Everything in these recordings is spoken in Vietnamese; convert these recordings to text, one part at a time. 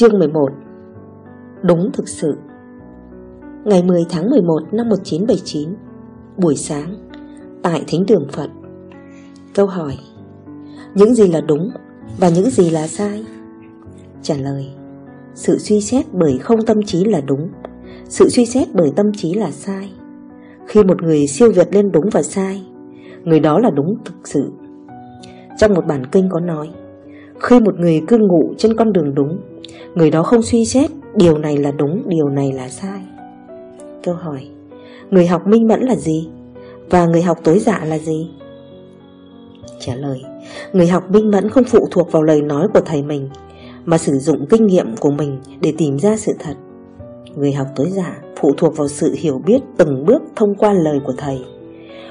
Chương 11 Đúng thực sự. Ngày 10 tháng 11 năm 1979 Buổi sáng, Tại Thánh đường Phật. Câu hỏi, Những gì là đúng và những gì là sai? Trả lời, Sự suy xét bởi không tâm trí là đúng, Sự suy xét bởi tâm trí là sai. Khi một người siêu việt lên đúng và sai, Người đó là đúng thực sự. Trong một bản kinh có nói, Khi một người cư ngụ trên con đường đúng Người đó không suy xét Điều này là đúng, điều này là sai. Câu hỏi Người học minh mẫn là gì? Và người học tối dạ là gì? Trả lời Người học minh mẫn không phụ thuộc vào lời nói của thầy mình Mà sử dụng kinh nghiệm của mình để tìm ra sự thật. Người học tối giả phụ thuộc vào sự hiểu biết từng bước thông qua lời của thầy.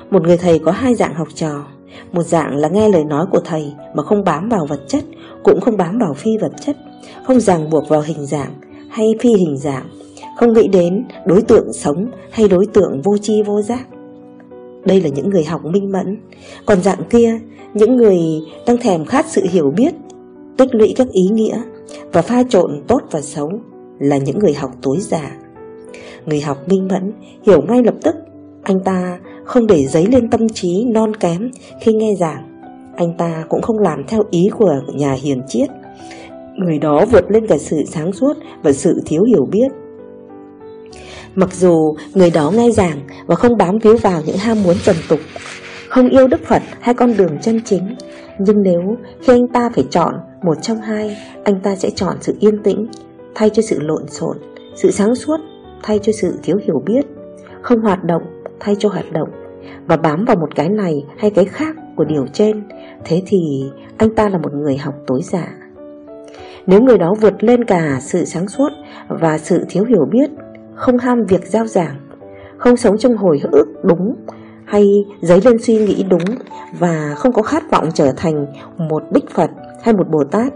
Một người thầy có hai dạng học trò. Một dạng là nghe lời nói của thầy mà không bám vào vật chất Cũng không bám vào phi vật chất. Không ràng buộc vào hình dạng hay phi hình dạng, Không nghĩ đến đối tượng sống hay đối tượng vô tri vô giác. Đây là những người học minh mẫn. Còn dạng kia, những người đang thèm khát sự hiểu biết, Tích lũy các ý nghĩa Và pha trộn tốt và xấu Là những người học tối giả Người học minh mẫn Hiểu ngay lập tức Anh ta không để giấy lên tâm trí non kém Khi nghe giảng. Anh ta cũng không làm theo ý của nhà hiền triết. Người đó vượt lên cả sự sáng suốt Và sự thiếu hiểu biết. Mặc dù người đó ngay giảng Và không bám víu vào những ham muốn trần tục, không yêu Đức Phật hay con đường chân chính, Nhưng nếu khi anh ta phải chọn một trong hai, Anh ta sẽ chọn sự yên tĩnh Thay cho sự lộn xộn, Sự sáng suốt thay cho sự thiếu hiểu biết, Không hoạt động thay cho hoạt động. Và bám vào một cái này hay cái khác của điều trên, Thế thì anh ta là một người học tối giả nếu người đó vượt lên cả sự sáng suốt và sự thiếu hiểu biết Không ham việc giao giảng Không sống trong hồi ức đúng hay dấy lên suy nghĩ đúng và không có khát vọng trở thành một bích Phật hay một Bồ Tát,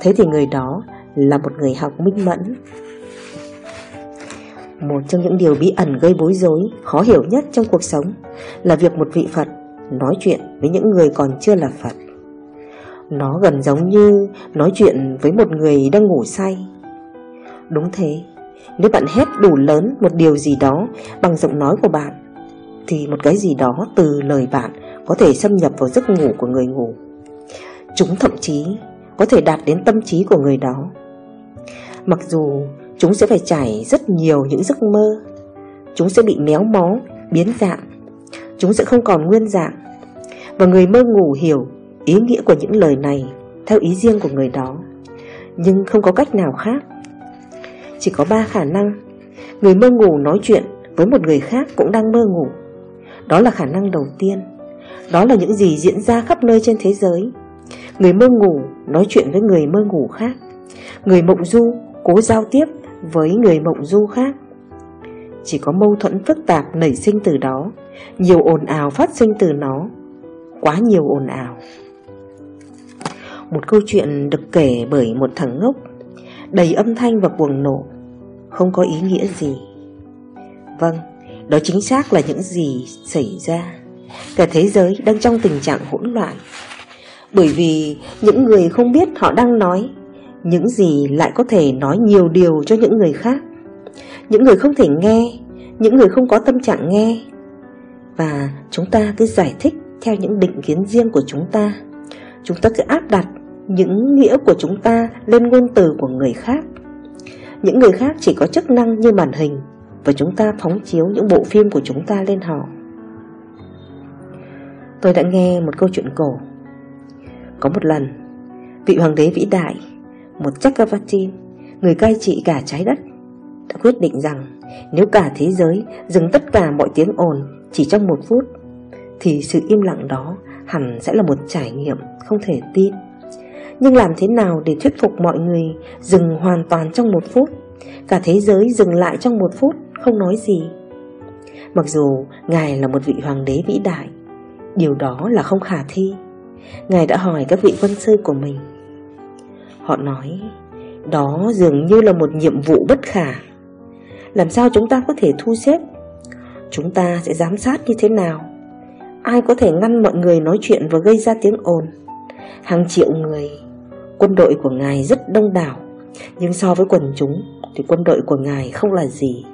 thế thì người đó là một người học minh mẫn. Một trong những điều bí ẩn gây bối rối, khó hiểu nhất trong cuộc sống là việc một vị Phật nói chuyện với những người còn chưa là Phật. Nó gần giống như nói chuyện với một người đang ngủ say. Đúng thế, nếu bạn hét đủ lớn một điều gì đó bằng giọng nói của bạn thì một cái gì đó từ lời bạn có thể xâm nhập vào giấc ngủ của người ngủ. Chúng thậm chí có thể đạt đến tâm trí của người đó. Mặc dù chúng sẽ phải trải rất nhiều những giấc mơ, chúng sẽ bị méo mó, biến dạng, chúng sẽ không còn nguyên dạng. Và người mơ ngủ hiểu ý nghĩa của những lời này theo ý riêng của người đó, nhưng không có cách nào khác. Chỉ có ba khả năng, người mơ ngủ nói chuyện với một người khác cũng đang mơ ngủ. Đó là khả năng đầu tiên. Đó là những gì diễn ra khắp nơi trên thế giới. Người mơ ngủ nói chuyện với người mơ ngủ khác. Người mộng du cố giao tiếp với người mộng du khác. Chỉ có mâu thuẫn phức tạp nảy sinh từ đó. Nhiều ồn ào phát sinh từ nó. Quá nhiều ồn ào. Một câu chuyện được kể bởi một thằng ngốc. Đầy âm thanh và cuồng nộ, Không có ý nghĩa gì. Vâng đó chính xác là những gì xảy ra. Cả thế giới đang trong tình trạng hỗn loạn. Bởi vì những người không biết họ đang nói, Những gì lại có thể nói nhiều điều cho những người khác. Những người không thể nghe, Những người không có tâm trạng nghe. Và chúng ta cứ giải thích theo những định kiến riêng của chúng ta. Chúng ta cứ áp đặt những nghĩa của chúng ta lên ngôn từ của người khác Những người khác chỉ có chức năng như màn hình và chúng ta phóng chiếu những bộ phim của chúng ta lên họ. Tôi đã nghe một câu chuyện cổ. Có một lần, vị hoàng đế vĩ đại, một Chakravartin, người cai trị cả trái đất, đã quyết định rằng nếu cả thế giới dừng tất cả mọi tiếng ồn chỉ trong một phút, thì sự im lặng đó hẳn sẽ là một trải nghiệm không thể tin. Nhưng làm thế nào để thuyết phục mọi người dừng hoàn toàn trong một phút? Cả thế giới dừng lại trong một phút, không nói gì. Mặc dù Ngài là một vị hoàng đế vĩ đại, Điều đó là không khả thi. Ngài đã hỏi các vị quân sư của mình. Họ nói, Đó dường như là một nhiệm vụ bất khả. Làm sao chúng ta có thể thu xếp? Chúng ta sẽ giám sát như thế nào? Ai có thể ngăn mọi người nói chuyện và gây ra tiếng ồn? Hàng triệu người Quân đội của ngài rất đông đảo, Nhưng so với quần chúng Thì quân đội của ngài không là gì.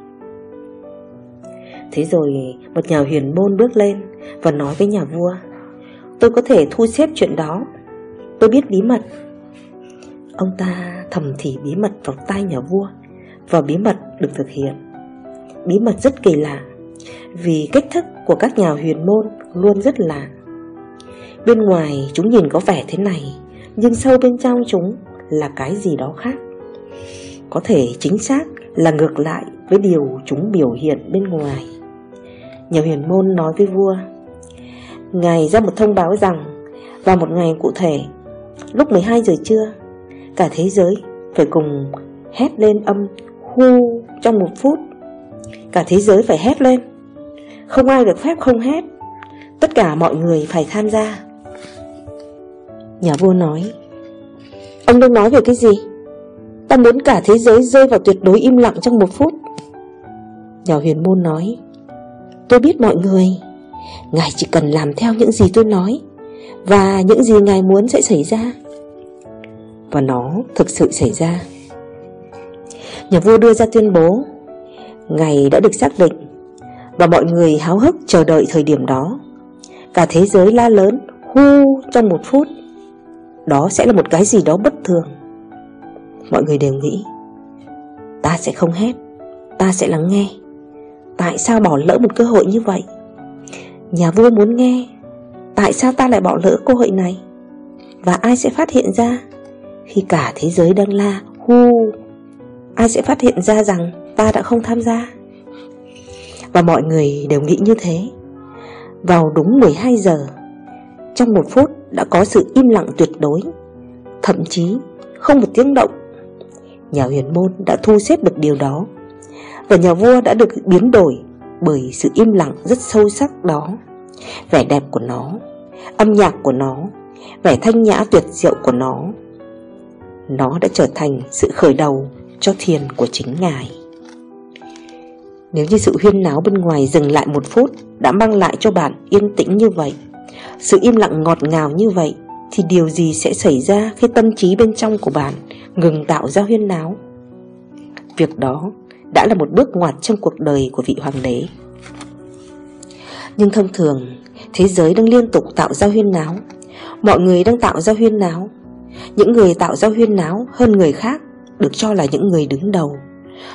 Thế rồi một nhà huyền môn bước lên Và nói với nhà vua, Tôi có thể thu xếp chuyện đó. Tôi biết bí mật. Ông ta thầm thì bí mật vào tai nhà vua, Và bí mật được thực hiện. Bí mật rất kỳ lạ, Vì cách thức của các nhà huyền môn luôn rất lạ. Bên ngoài chúng nhìn có vẻ thế này nhưng sâu bên trong chúng là cái gì đó khác. Có thể chính xác là ngược lại với điều chúng biểu hiện bên ngoài. Nhà huyền môn nói với vua, Ngài ra một thông báo rằng, Vào một ngày cụ thể, Lúc 12 giờ trưa, Cả thế giới phải cùng hét lên âm hu trong một phút. Cả thế giới phải hét lên. Không ai được phép không hét. Tất cả mọi người phải tham gia. Nhà vua nói, Ông đang nói về cái gì? Ta muốn cả thế giới rơi vào tuyệt đối im lặng trong một phút. Nhà huyền môn nói, Tôi biết mọi người, Ngài chỉ cần làm theo những gì tôi nói, Và những gì Ngài muốn sẽ xảy ra. Và nó thực sự xảy ra. Nhà vua đưa ra tuyên bố Ngày đã được xác định, Và mọi người háo hức chờ đợi thời điểm đó. Cả thế giới la lớn Hu trong một phút. Đó sẽ là một cái gì đó bất thường. Mọi người đều nghĩ, Ta sẽ không hét Ta sẽ lắng nghe. Tại sao bỏ lỡ một cơ hội như vậy? Nhà vua muốn nghe, Tại sao ta lại bỏ lỡ cơ hội này? Và ai sẽ phát hiện ra Khi cả thế giới đang la Hu? Ai sẽ phát hiện ra rằng ta đã không tham gia? Và mọi người đều nghĩ như thế. Vào đúng 12 giờ, Trong một phút đã có sự im lặng tuyệt đối. Thậm chí, không một tiếng động, Nhà huyền môn đã thu xếp được điều đó. Và nhà vua đã được biến đổi Bởi sự im lặng rất sâu sắc đó. Vẻ đẹp của nó, Âm nhạc của nó, Vẻ thanh nhã tuyệt diệu của nó Nó đã trở thành sự khởi đầu cho thiền của chính Ngài. Nếu như sự huyên náo bên ngoài dừng lại một phút, Đã mang lại cho bạn yên tĩnh như vậy sự im lặng ngọt ngào như vậy Thì điều gì sẽ xảy ra khi tâm trí bên trong của bạn Ngừng tạo ra huyên náo? Việc đó đã là một bước ngoặt trong cuộc đời của vị hoàng đế. Nhưng thông thường, Thế giới đang liên tục tạo ra huyên náo. Mọi người đang tạo ra huyên náo. Những người tạo ra huyên náo hơn người khác được cho là những người đứng đầu.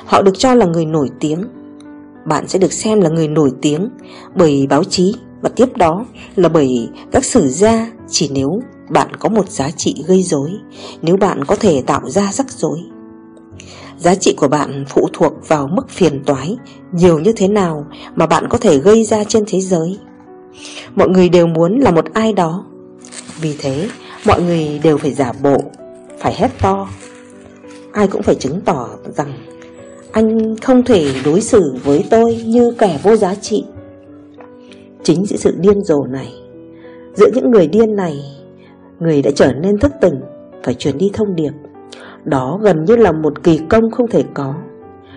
Họ được cho là người nổi tiếng. Bạn sẽ được xem là người nổi tiếng Bởi báo chí. Và tiếp đó là bởi các sử gia Chỉ nếu bạn có một giá trị gây rối, Nếu bạn có thể tạo ra rắc rối. Giá trị của bạn phụ thuộc vào mức phiền toái Nhiều như thế nào mà bạn có thể gây ra trên thế giới. Mọi người đều muốn là một ai đó. Vì thế, mọi người đều phải giả bộ, Phải hét to. Ai cũng phải chứng tỏ rằng anh không thể đối xử với tôi như kẻ vô giá trị. Chính giữa sự điên rồ này, giữa những người điên này, người đã trở nên thức tỉnh, phải truyền đi thông điệp. Đó gần như là một kỳ công không thể có.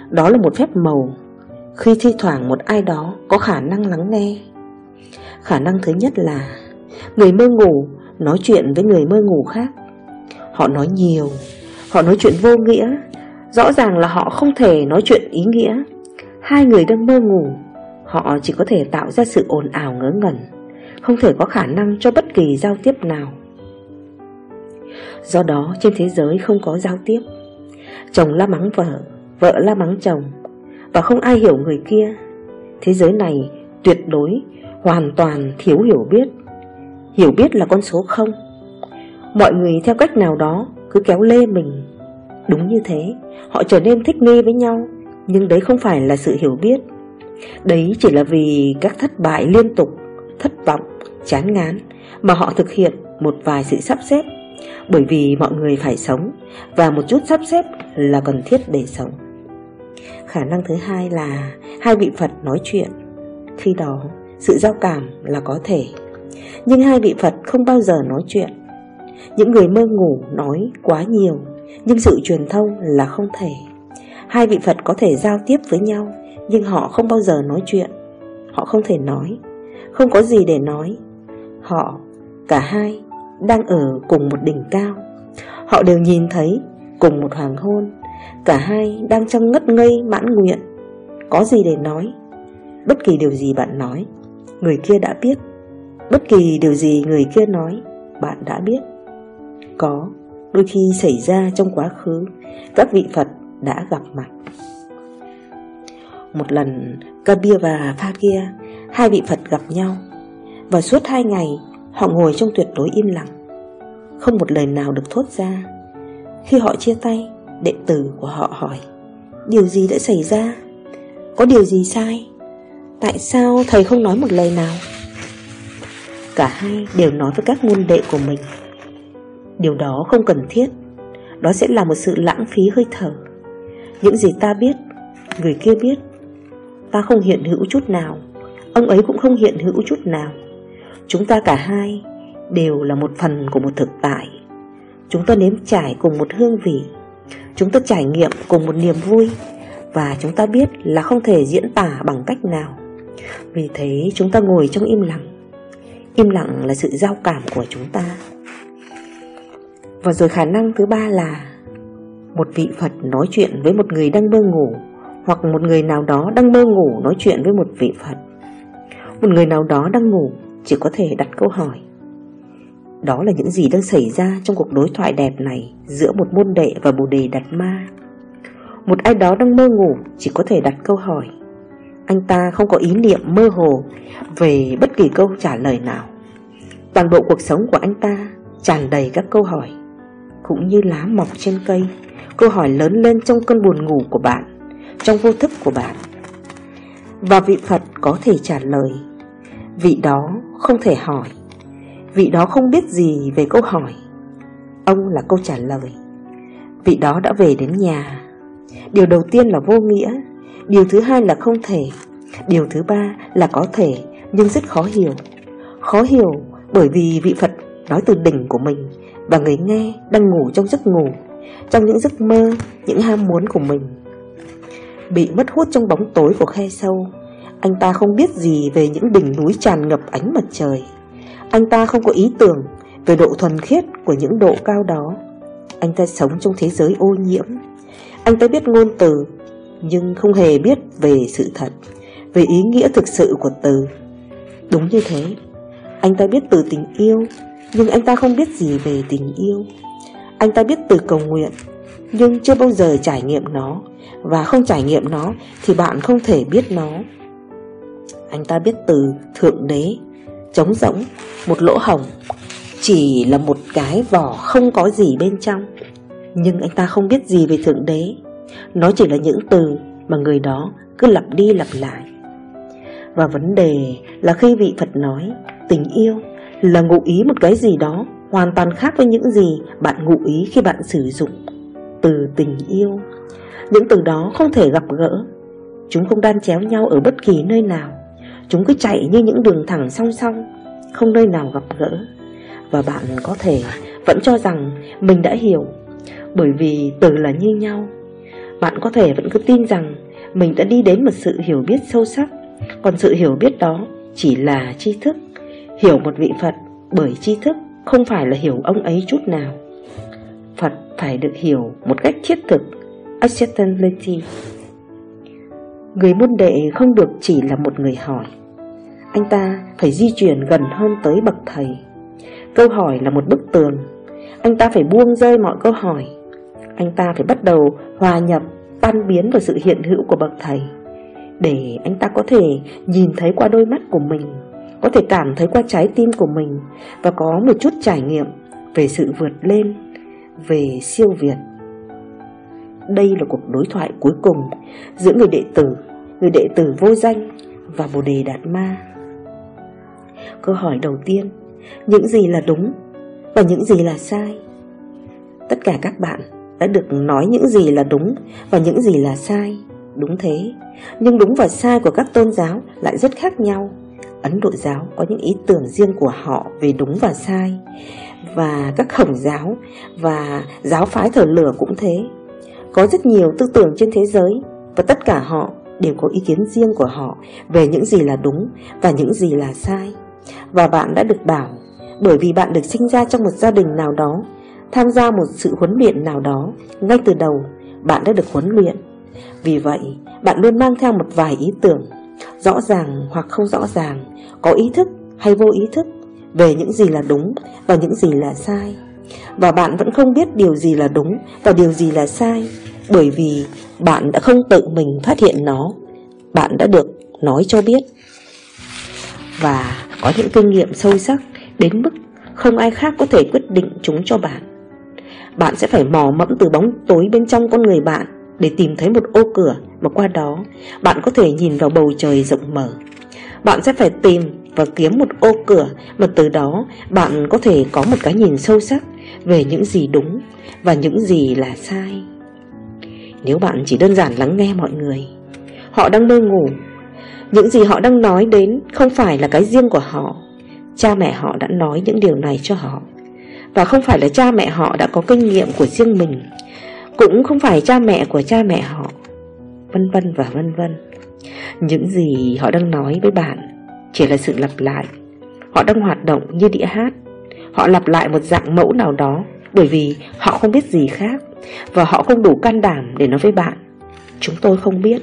Đó là một phép màu khi thi thoảng một ai đó có khả năng lắng nghe. Khả năng thứ nhất là người mơ ngủ nói chuyện với người mơ ngủ khác. Họ nói nhiều, Họ nói chuyện vô nghĩa Rõ ràng là họ không thể nói chuyện ý nghĩa Hai người đang mơ ngủ Họ chỉ có thể tạo ra sự ồn ào ngớ ngẩn, Không thể có khả năng cho bất kỳ giao tiếp nào. Do đó, trên thế giới không có giao tiếp. Chồng la mắng vợ Vợ la mắng chồng, Và không ai hiểu người kia. Thế giới này tuyệt đối, Hoàn toàn thiếu hiểu biết. Hiểu biết là con số không. Mọi người theo cách nào đó cứ kéo lê mình. Đúng như thế, Họ trở nên thích nghi với nhau, Nhưng đấy không phải là sự hiểu biết. Đấy chỉ là vì các thất bại liên tục Thất vọng, chán ngán Mà họ thực hiện một vài sự sắp xếp. Bởi vì mọi người phải sống Và một chút sắp xếp là cần thiết để sống. Khả năng thứ hai là Hai vị Phật nói chuyện. Khi đó sự giao cảm là có thể. Nhưng hai vị Phật không bao giờ nói chuyện. Những người mơ ngủ nói quá nhiều Nhưng sự truyền thông là không thể. Hai vị Phật có thể giao tiếp với nhau nhưng họ không bao giờ nói chuyện. Họ không thể nói. Không có gì để nói. Họ, cả hai, đang ở cùng một đỉnh cao. Họ đều nhìn thấy cùng một hoàng hôn. Cả hai đang trong ngất ngây mãn nguyện. Có gì để nói? Bất kỳ điều gì bạn nói Người kia đã biết. Bất kỳ điều gì người kia nói Bạn đã biết. Có Đôi khi xảy ra trong quá khứ Các vị Phật đã gặp mặt. Một lần Kabir và Phakir Hai vị Phật gặp nhau. Và suốt hai ngày, Họ ngồi trong tuyệt đối im lặng, Không một lời nào được thốt ra. Khi họ chia tay, Đệ tử của họ hỏi, Điều gì đã xảy ra? Có điều gì sai? Tại sao thầy không nói một lời nào? Cả hai đều nói với các môn đệ của mình. Điều đó không cần thiết. Đó sẽ là một sự lãng phí hơi thở. Những gì ta biết, Người kia biết Ta không hiện hữu chút nào. Ông ấy cũng không hiện hữu chút nào. Chúng ta cả hai Đều là một phần của một thực tại. Chúng ta nếm trải cùng một hương vị. Chúng ta trải nghiệm cùng một niềm vui. Và chúng ta biết là không thể diễn tả bằng cách nào. Vì thế, chúng ta ngồi trong im lặng. Im lặng là sự giao cảm của chúng ta. Và rồi khả năng thứ ba là Một vị Phật nói chuyện với một người đang mơ ngủ. Hoặc một người nào đó đang mơ ngủ nói chuyện với một vị Phật Một người nào đó đang ngủ chỉ có thể đặt câu hỏi đó là những gì đang xảy ra trong cuộc đối thoại đẹp này giữa một môn đệ và bồ đề đạt ma. Một ai đó đang mơ ngủ chỉ có thể đặt câu hỏi. Anh ta không có ý niệm mơ hồ về bất kỳ câu trả lời nào. Toàn bộ cuộc sống của anh ta tràn đầy các câu hỏi, cũng như lá mọc trên cây. Câu hỏi lớn lên trong cơn buồn ngủ của bạn, trong vô thức của bạn. Và vị Phật có thể trả lời, vị đó không thể hỏi Vị đó không biết gì về câu hỏi. Ông là câu trả lời Vị đó đã về đến nhà. Điều đầu tiên là vô nghĩa Điều thứ hai là không thể Điều thứ ba là có thể Nhưng rất khó hiểu. Khó hiểu bởi vì vị Phật nói từ đỉnh của mình Và người nghe đang ngủ trong giấc ngủ Trong những giấc mơ Những ham muốn của mình. Bị mất hút trong bóng tối của khe sâu. Anh ta không biết gì về những đỉnh núi tràn ngập ánh mặt trời. Anh ta không có ý tưởng về độ thuần khiết của những độ cao đó. Anh ta sống trong thế giới ô nhiễm. Anh ta biết ngôn từ, Nhưng không hề biết về sự thật, Về ý nghĩa thực sự của từ. Đúng như thế, Anh ta biết từ tình yêu, Nhưng anh ta không biết gì về tình yêu. Anh ta biết từ cầu nguyện nhưng chưa bao giờ trải nghiệm nó. Và không trải nghiệm nó Thì bạn không thể biết nó. Anh ta biết từ Thượng Đế trống rỗng, một lỗ hồng Chỉ là một cái vỏ không có gì bên trong. Nhưng anh ta không biết gì về Thượng Đế. Nó chỉ là những từ mà người đó cứ lặp đi lặp lại. Và vấn đề là khi vị Phật nói tình yêu là ngụ ý một cái gì đó hoàn toàn khác với những gì bạn ngụ ý khi bạn sử dụng từ tình yêu. Những từ đó không thể gặp gỡ, chúng không đan chéo nhau ở bất kỳ nơi nào. Chúng cứ chạy như những đường thẳng song song Không nơi nào gặp gỡ. Và bạn có thể vẫn cho rằng mình đã hiểu Bởi vì từ là như nhau. Bạn có thể vẫn cứ tin rằng Mình đã đi đến một sự hiểu biết sâu sắc. Còn sự hiểu biết đó chỉ là tri thức. Hiểu một vị Phật bởi tri thức Không phải là hiểu ông ấy chút nào. Phật phải được hiểu một cách thiết thực, Acceptability. Người môn đệ không được chỉ là một người hỏi. Anh ta phải di chuyển gần hơn tới bậc thầy. Câu hỏi là một bức tường. Anh ta phải buông rơi mọi câu hỏi. Anh ta phải bắt đầu hòa nhập, Tan biến vào sự hiện hữu của bậc thầy. Để anh ta có thể nhìn thấy qua đôi mắt của mình, Có thể cảm thấy qua trái tim của mình Và có một chút trải nghiệm về sự vượt lên. Về siêu việt. Đây là cuộc đối thoại cuối cùng Giữa người đệ tử, Người đệ tử vô danh và Bồ Đề Đạt Ma. Câu hỏi đầu tiên, Những gì là đúng Và những gì là sai? Tất cả các bạn đã được nói những gì là đúng Và những gì là sai. Đúng thế, Nhưng đúng và sai của các tôn giáo lại rất khác nhau. Ấn Độ giáo có những ý tưởng riêng của họ về đúng và sai. Và các khổng giáo và giáo phái thờ lửa cũng thế. Có rất nhiều tư tưởng trên thế giới Và tất cả họ đều có ý kiến riêng của họ Về những gì là đúng và những gì là sai. Và bạn đã được bảo, Bởi vì bạn được sinh ra trong một gia đình nào đó, tham gia một sự huấn luyện nào đó Ngay từ đầu, bạn đã được huấn luyện. Vì vậy, bạn luôn mang theo một vài ý tưởng, Rõ ràng hoặc không rõ ràng, Có ý thức hay vô ý thức. Về những gì là đúng và những gì là sai. Và bạn vẫn không biết điều gì là đúng và điều gì là sai, Bởi vì bạn đã không tự mình phát hiện nó. Bạn đã được nói cho biết. Và có những kinh nghiệm sâu sắc đến mức không ai khác có thể quyết định chúng cho bạn. Bạn sẽ phải mò mẫm từ bóng tối bên trong con người bạn Để tìm thấy một ô cửa mà qua đó bạn có thể nhìn vào bầu trời rộng mở. Bạn sẽ phải tìm và kiếm một ô cửa mà từ đó bạn có thể có một cái nhìn sâu sắc về những gì đúng và những gì là sai. Nếu bạn chỉ đơn giản lắng nghe mọi người, Họ đang mơ ngủ, Những gì họ đang nói đến không phải là cái riêng của họ. Cha mẹ họ đã nói những điều này cho họ. Và không phải là cha mẹ họ đã có kinh nghiệm của riêng mình, Cũng không phải cha mẹ của cha mẹ họ, Vân vân và vân vân. Những gì họ đang nói với bạn chỉ là sự lặp lại. Họ đang hoạt động như đĩa hát. Họ lặp lại một dạng mẫu nào đó, Bởi vì họ không biết gì khác, Và họ không đủ can đảm để nói với bạn. Chúng tôi không biết.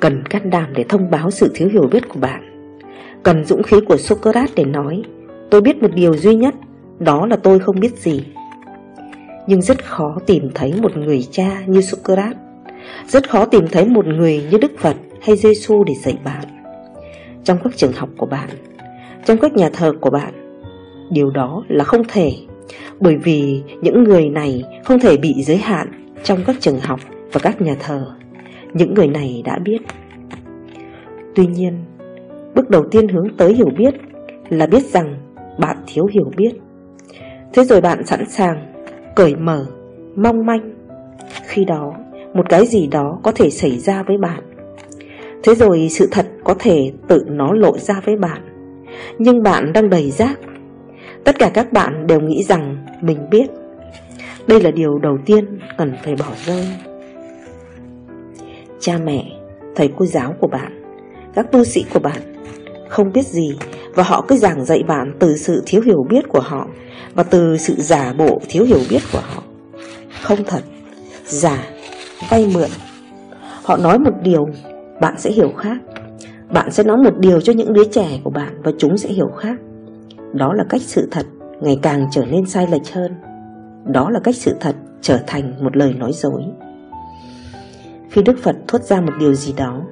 Cần can đảm để thông báo sự thiếu hiểu biết của bạn. Cần dũng khí của Socrates để nói, Tôi biết một điều duy nhất, Đó là tôi không biết gì. Nhưng rất khó tìm thấy một người cha như Socrates. Rất khó tìm thấy một người như Đức Phật hay Giêsu để dạy bạn. Trong các trường học của bạn, Trong các nhà thờ của bạn. Điều đó là không thể, Bởi vì những người này không thể bị giới hạn Trong các trường học và các nhà thờ. Những người này đã biết. Tuy nhiên, Bước đầu tiên hướng tới hiểu biết Là biết rằng bạn thiếu hiểu biết. Thế rồi bạn sẵn sàng, Cởi mở, Mong manh. Khi đó, một cái gì đó có thể xảy ra với bạn. Thế rồi sự thật có thể tự nó lộ ra với bạn Nhưng bạn đang đầy rác Tất cả các bạn đều nghĩ rằng mình biết Đây là điều đầu tiên cần phải bỏ rơi Cha mẹ, thầy cô giáo của bạn Các tu sĩ của bạn không biết gì và họ cứ giảng dạy bạn từ sự thiếu hiểu biết của họ và từ sự giả bộ thiếu hiểu biết của họ. Không thật, giả, vay mượn. Họ nói một điều, bạn sẽ hiểu khác. Bạn sẽ nói một điều cho những đứa trẻ của bạn và chúng sẽ hiểu khác. Đó là cách sự thật, ngày càng trở nên sai lệch hơn. Đó là cách sự thật, trở thành một lời nói dối. Khi Đức Phật thốt ra một điều gì đó,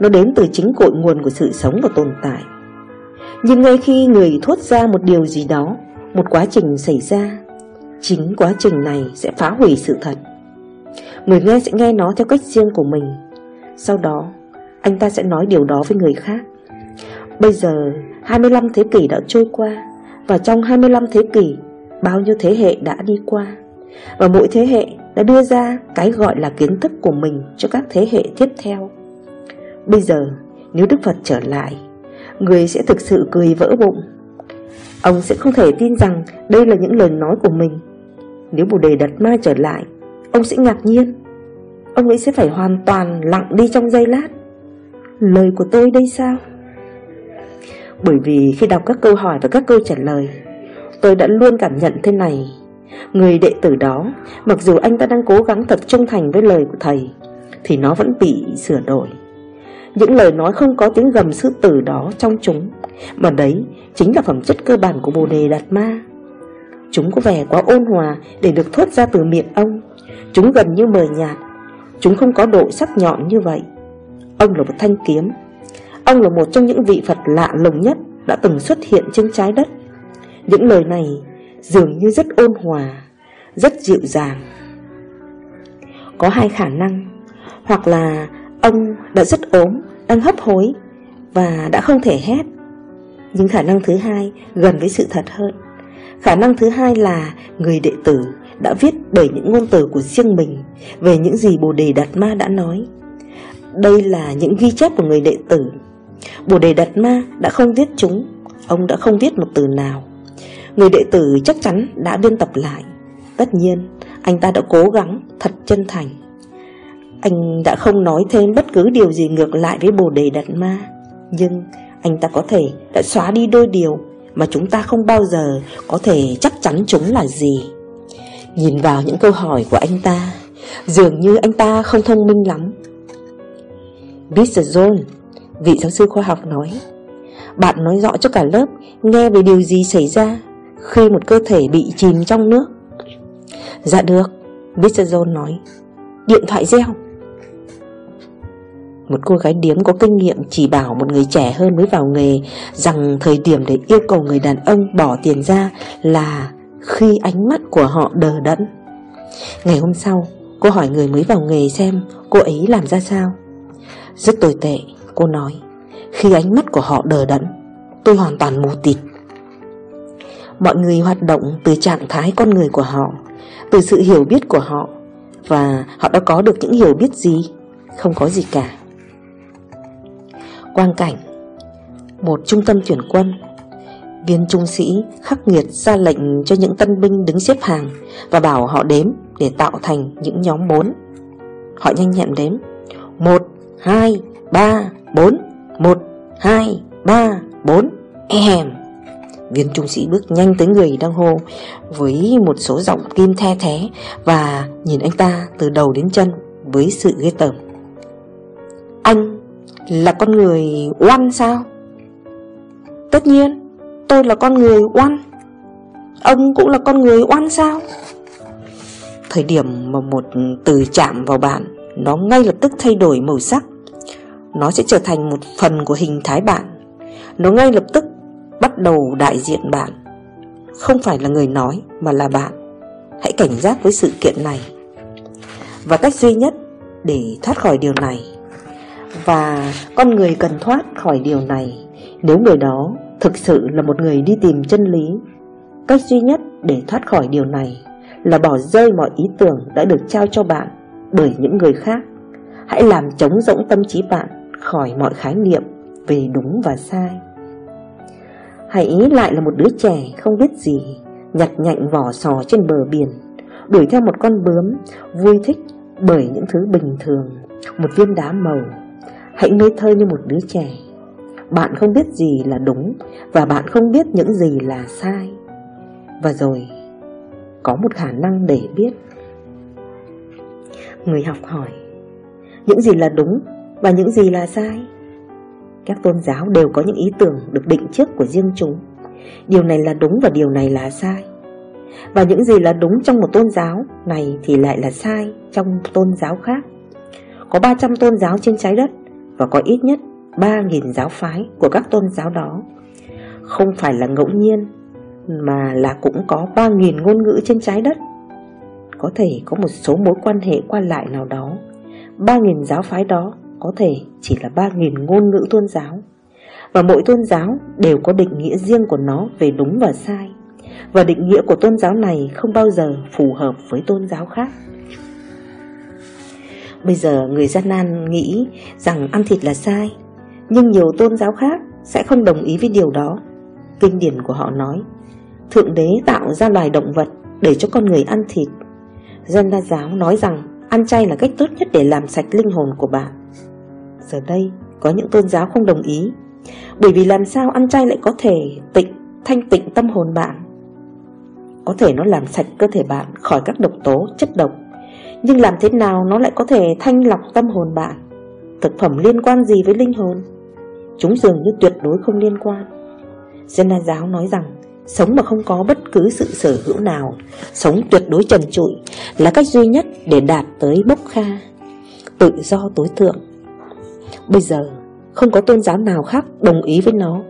nó đến từ chính cội nguồn của sự sống và tồn tại Nhưng ngay khi người thốt ra một điều gì đó, Một quá trình xảy ra, Chính quá trình này sẽ phá hủy sự thật Người nghe sẽ nghe nó theo cách riêng của mình Sau đó anh ta sẽ nói điều đó với người khác. Bây giờ 25 thế kỷ đã trôi qua, Và trong 25 thế kỷ, Bao nhiêu thế hệ đã đi qua. Và mỗi thế hệ đã đưa ra cái gọi là kiến thức của mình cho các thế hệ tiếp theo. Bây giờ, nếu Đức Phật trở lại, Người sẽ thực sự cười vỡ bụng. Ông sẽ không thể tin rằng Đây là những lời nói của mình. Nếu Bồ Đề Đạt Ma trở lại, Ông sẽ ngạc nhiên. Ông ấy sẽ phải hoàn toàn lặng đi trong giây lát. Lời của tôi đây sao? Bởi vì khi đọc các câu hỏi và các câu trả lời, Tôi đã luôn cảm nhận thế này. Người đệ tử đó, Mặc dù anh ta đang cố gắng thật trung thành với lời của thầy, Thì nó vẫn bị sửa đổi. Những lời nói không có tiếng gầm sư tử đó trong chúng, Mà đấy chính là phẩm chất cơ bản của Bồ Đề Đạt Ma. Chúng có vẻ quá ôn hòa để được thốt ra từ miệng ông. Chúng gần như mờ nhạt. Chúng không có độ sắc nhọn như vậy. Ông là một thanh kiếm Ông là một trong những vị Phật lạ lùng nhất Đã từng xuất hiện trên trái đất Những lời này dường như rất ôn hòa Rất dịu dàng Có hai khả năng Hoặc là Ông đã rất ốm, đang hấp hối và đã không thể hét. Nhưng khả năng thứ hai gần với sự thật hơn. Khả năng thứ hai là người đệ tử đã viết bởi những ngôn từ của riêng mình về những gì Bồ Đề Đạt Ma đã nói. Đây là những ghi chép của người đệ tử. Bồ Đề Đạt Ma đã không viết chúng, ông đã không viết một từ nào. Người đệ tử chắc chắn đã biên tập lại. Tất nhiên, anh ta đã cố gắng thật chân thành. Anh đã không nói thêm bất cứ điều gì ngược lại với Bồ Đề Đạt Ma Nhưng anh ta có thể đã xóa đi đôi điều mà chúng ta không bao giờ có thể chắc chắn chúng là gì. Nhìn vào những câu hỏi của anh ta, dường như anh ta không thông minh lắm. Mr. John, vị giáo sư khoa học nói, bạn nói rõ cho cả lớp nghe về điều gì xảy ra khi một cơ thể bị chìm trong nước. Dạ được, Mr. John nói, điện thoại reo. Một cô gái điếm có kinh nghiệm chỉ bảo một người trẻ hơn mới vào nghề rằng thời điểm để yêu cầu người đàn ông bỏ tiền ra là khi ánh mắt của họ đờ đẫn. Ngày hôm sau, cô hỏi người mới vào nghề xem cô ấy làm ra sao. Rất tồi tệ, cô nói. Khi ánh mắt của họ đờ đẫn, tôi hoàn toàn mù tịt. Mọi người hoạt động từ trạng thái con người của họ, từ sự hiểu biết của họ và họ đã có được những hiểu biết gì? Không có gì cả. Quang cảnh Một trung tâm tuyển quân Viên trung sĩ khắc nghiệt ra lệnh cho những tân binh đứng xếp hàng Và bảo họ đếm để tạo thành những nhóm 4 Họ nhanh nhẹn đếm 1, 2, 3, 4 1, 2, 3, 4 Ehem Viên trung sĩ bước nhanh tới người đang hô Với một số giọng kim the thế Và nhìn anh ta từ đầu đến chân Với sự ghê tởm Anh là con người oan sao? Tất nhiên, tôi là con người oan. Ông cũng là con người oan sao? Thời điểm mà một từ chạm vào bạn, nó ngay lập tức thay đổi màu sắc. Nó sẽ trở thành một phần của hình thái bạn. Nó ngay lập tức bắt đầu đại diện bạn. Không phải là người nói, mà là bạn. Hãy cảnh giác với sự kiện này. Và cách duy nhất để thoát khỏi điều này và con người cần thoát khỏi điều này Nếu người đó thực sự là một người đi tìm chân lý Cách duy nhất để thoát khỏi điều này Là bỏ rơi mọi ý tưởng đã được trao cho bạn Bởi những người khác Hãy làm trống rỗng tâm trí bạn Khỏi mọi khái niệm về đúng và sai. Hãy lại là một đứa trẻ không biết gì, Nhặt nhạnh vỏ sò trên bờ biển, Đuổi theo một con bướm Vui thích bởi những thứ bình thường, Một viên đá màu. Hãy ngây thơ như một đứa trẻ. Bạn không biết gì là đúng Và bạn không biết những gì là sai. Và rồi, Có một khả năng để biết. Người học hỏi, Những gì là đúng và những gì là sai Các tôn giáo đều có những ý tưởng Được định trước của riêng chúng Điều này là đúng và điều này là sai Và những gì là đúng trong một tôn giáo này Thì lại là sai trong tôn giáo khác Có 300 tôn giáo trên trái đất và có ít nhất 3.000 giáo phái của các tôn giáo đó. Không phải là ngẫu nhiên, mà là cũng có 3.000 ngôn ngữ trên trái đất. Có thể có một số mối quan hệ qua lại nào đó. 3.000 giáo phái đó có thể chỉ là 3.000 ngôn ngữ tôn giáo. Và mỗi tôn giáo đều có định nghĩa riêng của nó về đúng và sai. Và định nghĩa của tôn giáo này không bao giờ phù hợp với tôn giáo khác. Bây giờ người gian nan nghĩ rằng ăn thịt là sai, Nhưng nhiều tôn giáo khác sẽ không đồng ý với điều đó Kinh điển của họ nói, Thượng đế tạo ra loài động vật để cho con người ăn thịt Dân đa giáo nói rằng ăn chay là cách tốt nhất để làm sạch linh hồn của bạn Giờ đây có những tôn giáo không đồng ý. Bởi vì làm sao ăn chay lại có thể tịnh, thanh tịnh tâm hồn bạn? Có thể nó làm sạch cơ thể bạn khỏi các độc tố, chất độc nhưng làm thế nào nó lại có thể thanh lọc tâm hồn bạn? Thực phẩm liên quan gì với linh hồn? Chúng dường như tuyệt đối không liên quan. Dân đa giáo nói rằng Sống mà không có bất cứ sự sở hữu nào Sống tuyệt đối trần trụi Là cách duy nhất để đạt tới bốc kha Tự do tối thượng. Bây giờ, Không có tôn giáo nào khác đồng ý với nó,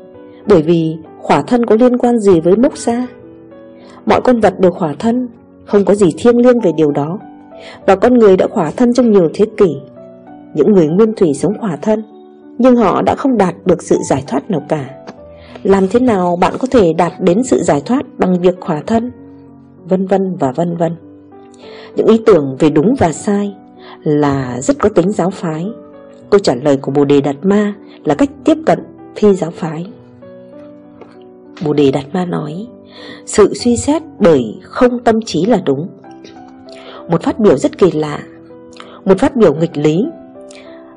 Bởi vì khỏa thân có liên quan gì với mốc xa Mọi con vật đều khỏa thân, Không có gì thiêng liêng về điều đó, và con người đã khỏa thân trong nhiều thế kỷ. Những người nguyên thủy sống khỏa thân, Nhưng họ đã không đạt được sự giải thoát nào cả. Làm thế nào bạn có thể đạt đến sự giải thoát bằng việc khỏa thân? Vân vân và vân vân. Những ý tưởng về đúng và sai Là rất có tính giáo phái. Câu trả lời của Bồ Đề Đạt Ma Là cách tiếp cận phi giáo phái. Bồ Đề Đạt Ma nói, Sự suy xét bởi không tâm trí là đúng. Một phát biểu rất kỳ lạ, Một phát biểu nghịch lý.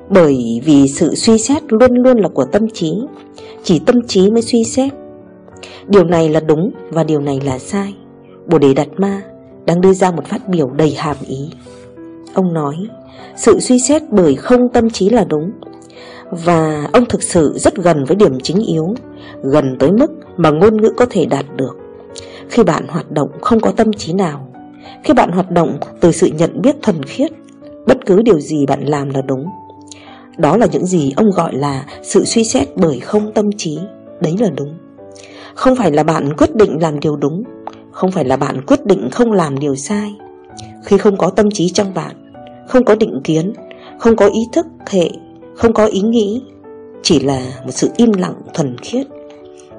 Bởi vì sự suy xét luôn luôn là của tâm trí, Chỉ tâm trí mới suy xét. Điều này là đúng và điều này là sai. Bồ Đề Đạt Ma đang đưa ra một phát biểu đầy hàm ý. Ông nói sự suy xét bởi không tâm trí là đúng. Và ông thực sự rất gần với điểm chính yếu, Gần tới mức mà ngôn ngữ có thể đạt được. Khi bạn hoạt động không có tâm trí nào, Khi bạn hoạt động từ sự nhận biết thuần khiết, Bất cứ điều gì bạn làm là đúng. Đó là những gì ông gọi là sự suy xét bởi không tâm trí. Đấy là đúng. Không phải là bạn quyết định làm điều đúng, Không phải là bạn quyết định không làm điều sai. Khi không có tâm trí trong bạn không có định kiến, Không có ý thức hệ, Không có ý nghĩ, Chỉ là một sự im lặng thuần khiết.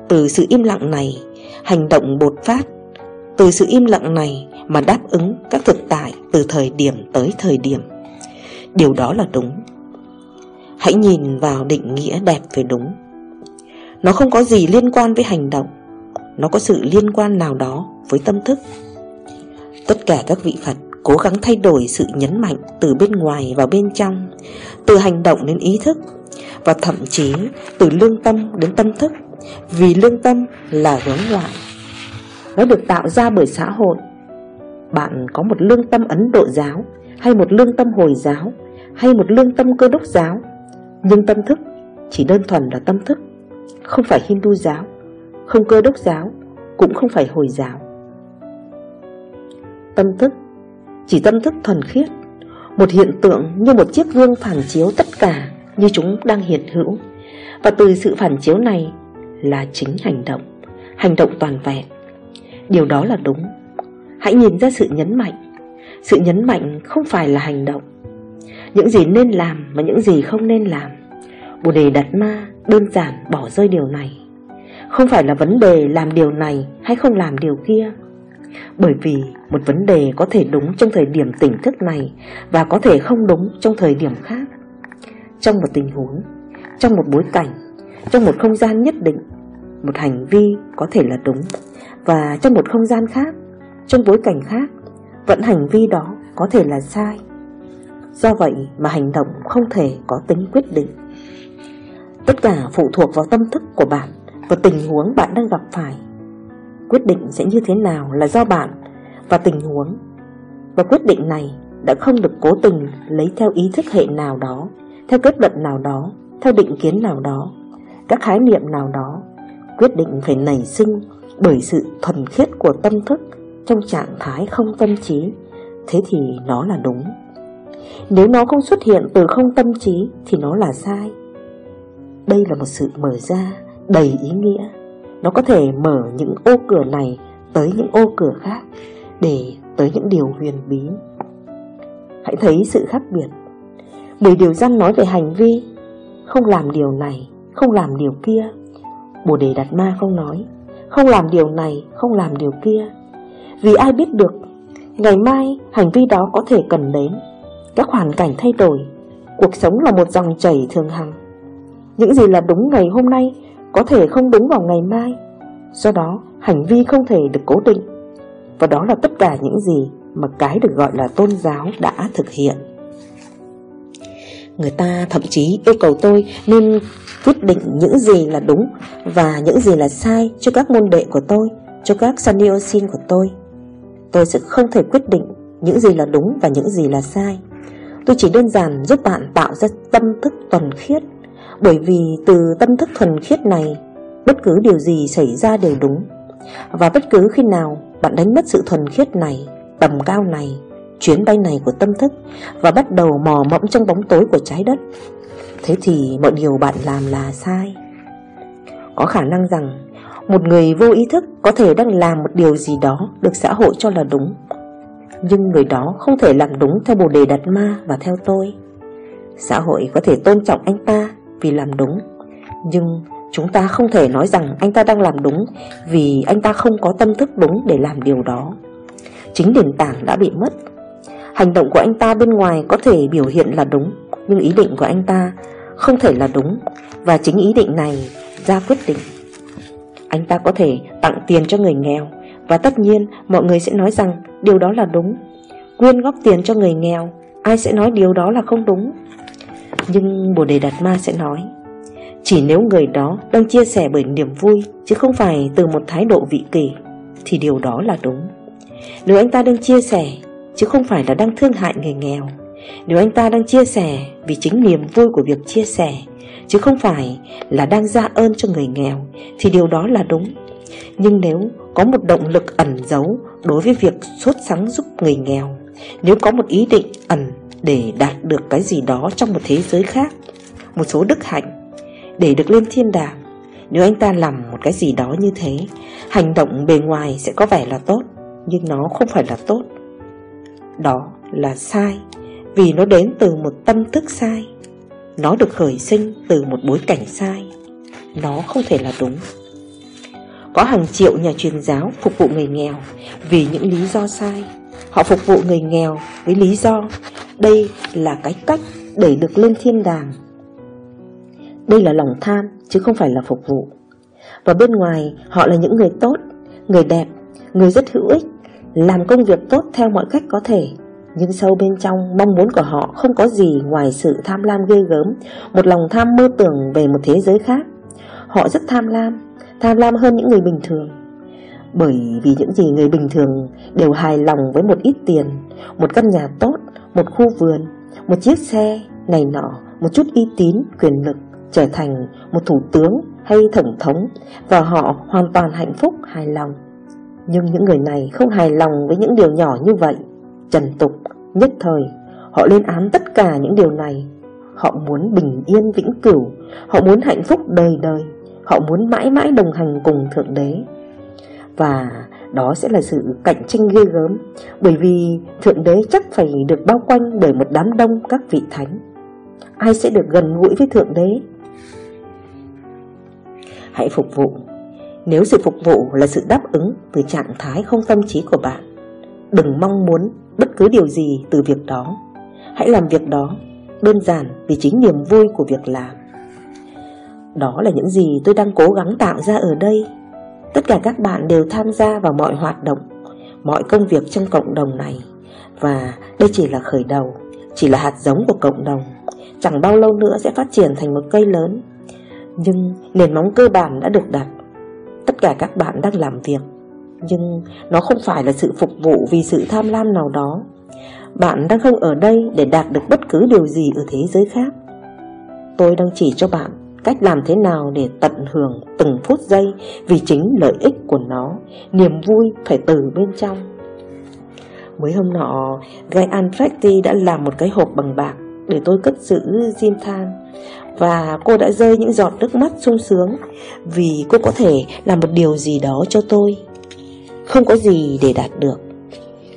Từ sự im lặng này, Hành động bột phát, Từ sự im lặng này mà đáp ứng các thực tại từ thời điểm tới thời điểm. Điều đó là đúng. Hãy nhìn vào định nghĩa đẹp về đúng. Nó không có gì liên quan với hành động, Nó có sự liên quan nào đó với tâm thức. Tất cả các vị Phật cố gắng thay đổi sự nhấn mạnh từ bên ngoài vào bên trong, Từ hành động đến ý thức, Và thậm chí từ lương tâm đến tâm thức, Vì lương tâm là hướng ngoại. Nó được tạo ra bởi xã hội. Bạn có một lương tâm Ấn Độ giáo, Hay một lương tâm Hồi giáo, hay một lương tâm cơ đốc giáo. Nhưng tâm thức chỉ đơn thuần là tâm thức, Không phải Hindu giáo, Không cơ đốc giáo, Cũng không phải Hồi giáo. Tâm thức chỉ tâm thức thuần khiết, Một hiện tượng như một chiếc gương phản chiếu tất cả Như chúng đang hiện hữu. Và từ sự phản chiếu này Là chính hành động Hành động toàn vẹn. Điều đó là đúng. Hãy nhìn ra sự nhấn mạnh. Sự nhấn mạnh không phải là hành động. Những gì nên làm và những gì không nên làm. Bồ đề đặt ma đơn giản bỏ rơi điều này. Không phải là vấn đề làm điều này hay không làm điều kia. Bởi vì một vấn đề có thể đúng trong thời điểm tỉnh thức này Và có thể không đúng trong thời điểm khác. Trong một tình huống, Trong một bối cảnh, Trong một không gian nhất định, Một hành vi có thể là đúng. Và trong một không gian khác, Trong bối cảnh khác Vẫn hành vi đó có thể là sai. Do vậy mà hành động không thể có tính quyết định. Tất cả phụ thuộc vào tâm thức của bạn Và tình huống bạn đang gặp phải. Quyết định sẽ như thế nào là do bạn Và tình huống. Và quyết định này đã không được cố tình lấy theo ý thức hệ nào đó, Theo kết luận nào đó, Theo định kiến nào đó, Các khái niệm nào đó. Quyết định phải nảy sinh bởi sự thuần khiết của tâm thức Trong trạng thái không tâm trí. Thế thì nó là đúng. Nếu nó không xuất hiện từ không tâm trí Thì nó là sai. Đây là một sự mở ra Đầy ý nghĩa. Nó có thể mở những ô cửa này Tới những ô cửa khác Để tới những điều huyền bí. Hãy thấy sự khác biệt. Mười điều răn nói về hành vi, Không làm điều này, Không làm điều kia. Bồ Đề Đạt Ma không nói, Không làm điều này, Không làm điều kia. Vì ai biết được, Ngày mai hành vi đó có thể cần đến. Các hoàn cảnh thay đổi, Cuộc sống là một dòng chảy thường hằng. Những gì là đúng ngày hôm nay có thể không đúng vào ngày mai Do đó hành vi không thể được cố định Và đó là tất cả những gì Mà cái được gọi là tôn giáo đã thực hiện Người ta thậm chí yêu cầu tôi nên quyết định những gì là đúng và những gì là sai cho các môn đệ của tôi, cho các sannyasin của tôi. Tôi sẽ không thể quyết định những gì là đúng và những gì là sai. Tôi chỉ đơn giản giúp bạn tạo ra tâm thức thuần khiết bởi vì từ tâm thức thuần khiết này, Bất cứ điều gì xảy ra đều đúng. Và bất cứ khi nào bạn đánh mất sự thuần khiết này, Tầm cao này, Chuyến bay này của tâm thức Và bắt đầu mò mẫm trong bóng tối của trái đất, Thế thì mọi điều bạn làm là sai. Có khả năng rằng, Một người vô ý thức có thể đang làm một điều gì đó Được xã hội cho là đúng. Nhưng người đó không thể làm đúng theo Bồ Đề Đạt Ma và theo tôi. Xã hội có thể tôn trọng anh ta vì làm đúng. Nhưng chúng ta không thể nói rằng anh ta đang làm đúng Vì anh ta không có tâm thức đúng để làm điều đó. Chính nền tảng đã bị mất. Hành động của anh ta bên ngoài có thể biểu hiện là đúng, Nhưng ý định của anh ta không thể là đúng. Và chính ý định này ra quyết định. Anh ta có thể tặng tiền cho người nghèo, và tất nhiên mọi người sẽ nói rằng điều đó là đúng. Quyên góp tiền cho người nghèo, Ai sẽ nói điều đó là không đúng? Nhưng Bồ Đề Đạt Ma sẽ nói, Chỉ nếu người đó đang chia sẻ bởi niềm vui, Chứ không phải từ một thái độ vị kỷ, Thì điều đó là đúng. Nếu anh ta đang chia sẻ, Chứ không phải là đang thương hại người nghèo, Nếu anh ta đang chia sẻ Vì chính niềm vui của việc chia sẻ, Chứ không phải là đang ra ơn cho người nghèo, Thì điều đó là đúng. Nhưng nếu có một động lực ẩn giấu Đối với việc sốt sắng giúp người nghèo, Nếu có một ý định ẩn để đạt được cái gì đó trong một thế giới khác, Một số đức hạnh, Để được lên thiên đàng. Nếu anh ta làm một cái gì đó như thế, Hành động bề ngoài sẽ có vẻ là tốt, Nhưng nó không phải là tốt. Đó là sai, Vì nó đến từ một tâm thức sai. Nó được khởi sinh từ một bối cảnh sai. Nó không thể là đúng. Có hàng triệu nhà truyền giáo phục vụ người nghèo Vì những lý do sai. Họ phục vụ người nghèo với lý do đây là cái cách để được lên thiên đàng. Đây là lòng tham chứ không phải là phục vụ. Và bên ngoài họ là những người tốt, người đẹp, người rất hữu ích Làm công việc tốt theo mọi cách có thể. Nhưng sâu bên trong mong muốn của họ không có gì ngoài sự tham lam ghê gớm Một lòng tham mơ tưởng về một thế giới khác. Họ rất tham lam, tham lam hơn những người bình thường. Bởi vì những gì người bình thường đều hài lòng với một ít tiền, một căn nhà tốt, một khu vườn, một chiếc xe, này nọ, một chút uy tín, quyền lực, trở thành một thủ tướng hay tổng thống và họ hoàn toàn hạnh phúc, hài lòng. Nhưng những người này không hài lòng với những điều nhỏ như vậy, trần tục, nhất thời, họ lên án tất cả những điều này. Họ muốn bình yên vĩnh cửu, họ muốn hạnh phúc đời đời, họ muốn mãi mãi đồng hành cùng Thượng Đế. Và đó sẽ là sự cạnh tranh ghê gớm, Bởi vì Thượng Đế chắc phải được bao quanh bởi một đám đông các vị thánh. Ai sẽ được gần gũi với Thượng Đế? Hãy phục vụ. Nếu sự phục vụ là sự đáp ứng từ trạng thái không tâm trí của bạn, Đừng mong muốn bất cứ điều gì từ việc đó. Hãy làm việc đó đơn giản vì chính niềm vui của việc làm. Đó là những gì tôi đang cố gắng tạo ra ở đây. Tất cả các bạn đều tham gia vào mọi hoạt động, mọi công việc trong cộng đồng này. Và đây chỉ là khởi đầu, chỉ là hạt giống của cộng đồng. Chẳng bao lâu nữa sẽ phát triển thành một cây lớn. Nhưng nền móng cơ bản đã được đặt. Tất cả các bạn đang làm việc. Nhưng nó không phải là sự phục vụ vì sự tham lam nào đó. Bạn đang không ở đây để đạt được bất cứ điều gì ở thế giới khác. Tôi đang chỉ cho bạn cách làm thế nào để tận hưởng từng phút giây vì chính lợi ích của nó, niềm vui phải từ bên trong. Mới hôm nọ, Guy Anfretti đã làm một cái hộp bằng bạc để tôi cất giữ Jim than và cô đã rơi những giọt nước mắt sung sướng vì cô có thể làm một điều gì đó cho tôi. Không có gì để đạt được.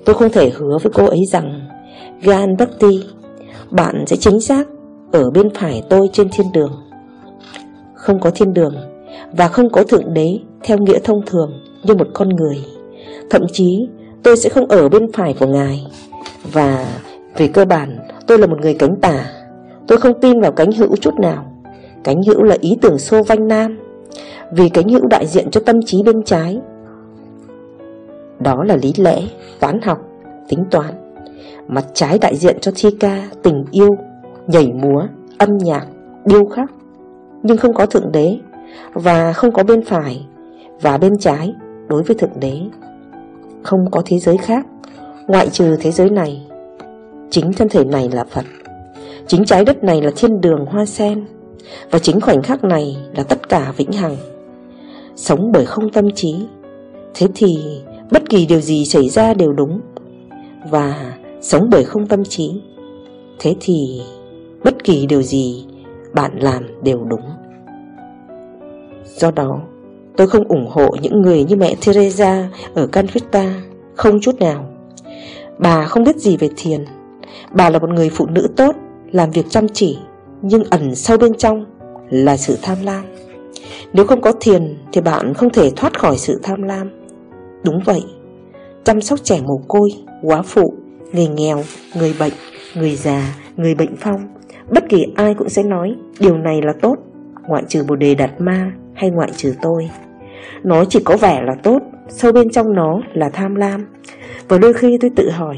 Tôi không thể hứa với cô ấy rằng Gan Bhakti, bạn sẽ chính xác ở bên phải tôi trên thiên đường không có thiên đường và không có thượng đế theo nghĩa thông thường như một con người. Thậm chí tôi sẽ không ở bên phải của Ngài và về cơ bản tôi là một người cánh tả. Tôi không tin vào cánh hữu chút nào. Cánh hữu là ý tưởng xô vanh nam vì cánh hữu đại diện cho tâm trí bên trái. Đó là lý lẽ, toán học, tính toán. Mặt trái đại diện cho thi ca, tình yêu, nhảy múa, âm nhạc, điêu khắc nhưng không có Thượng Đế và không có bên phải và bên trái đối với Thượng Đế. Không có thế giới khác, ngoại trừ thế giới này. Chính thân thể này là Phật. Chính trái đất này là thiên đường hoa sen, và chính khoảnh khắc này là tất cả vĩnh hằng. Sống bởi không tâm trí. Thế thì bất kỳ điều gì xảy ra đều đúng và sống bởi không tâm trí. Thế thì bất kỳ điều gì bạn làm đều đúng. Do đó, tôi không ủng hộ những người như mẹ Teresa ở Calcutta, không chút nào. Bà không biết gì về thiền. Bà là một người phụ nữ tốt, làm việc chăm chỉ, nhưng ẩn sâu bên trong là sự tham lam. Nếu không có thiền thì bạn không thể thoát khỏi sự tham lam. Đúng vậy, chăm sóc trẻ mồ côi, quá phụ, người nghèo, người bệnh, người già, người bệnh phong Bất kỳ ai cũng sẽ nói, điều này là tốt, Ngoại trừ Bồ Đề Đạt Ma hay ngoại trừ tôi Nó chỉ có vẻ là tốt, Sâu bên trong nó là tham lam Và đôi khi tôi tự hỏi,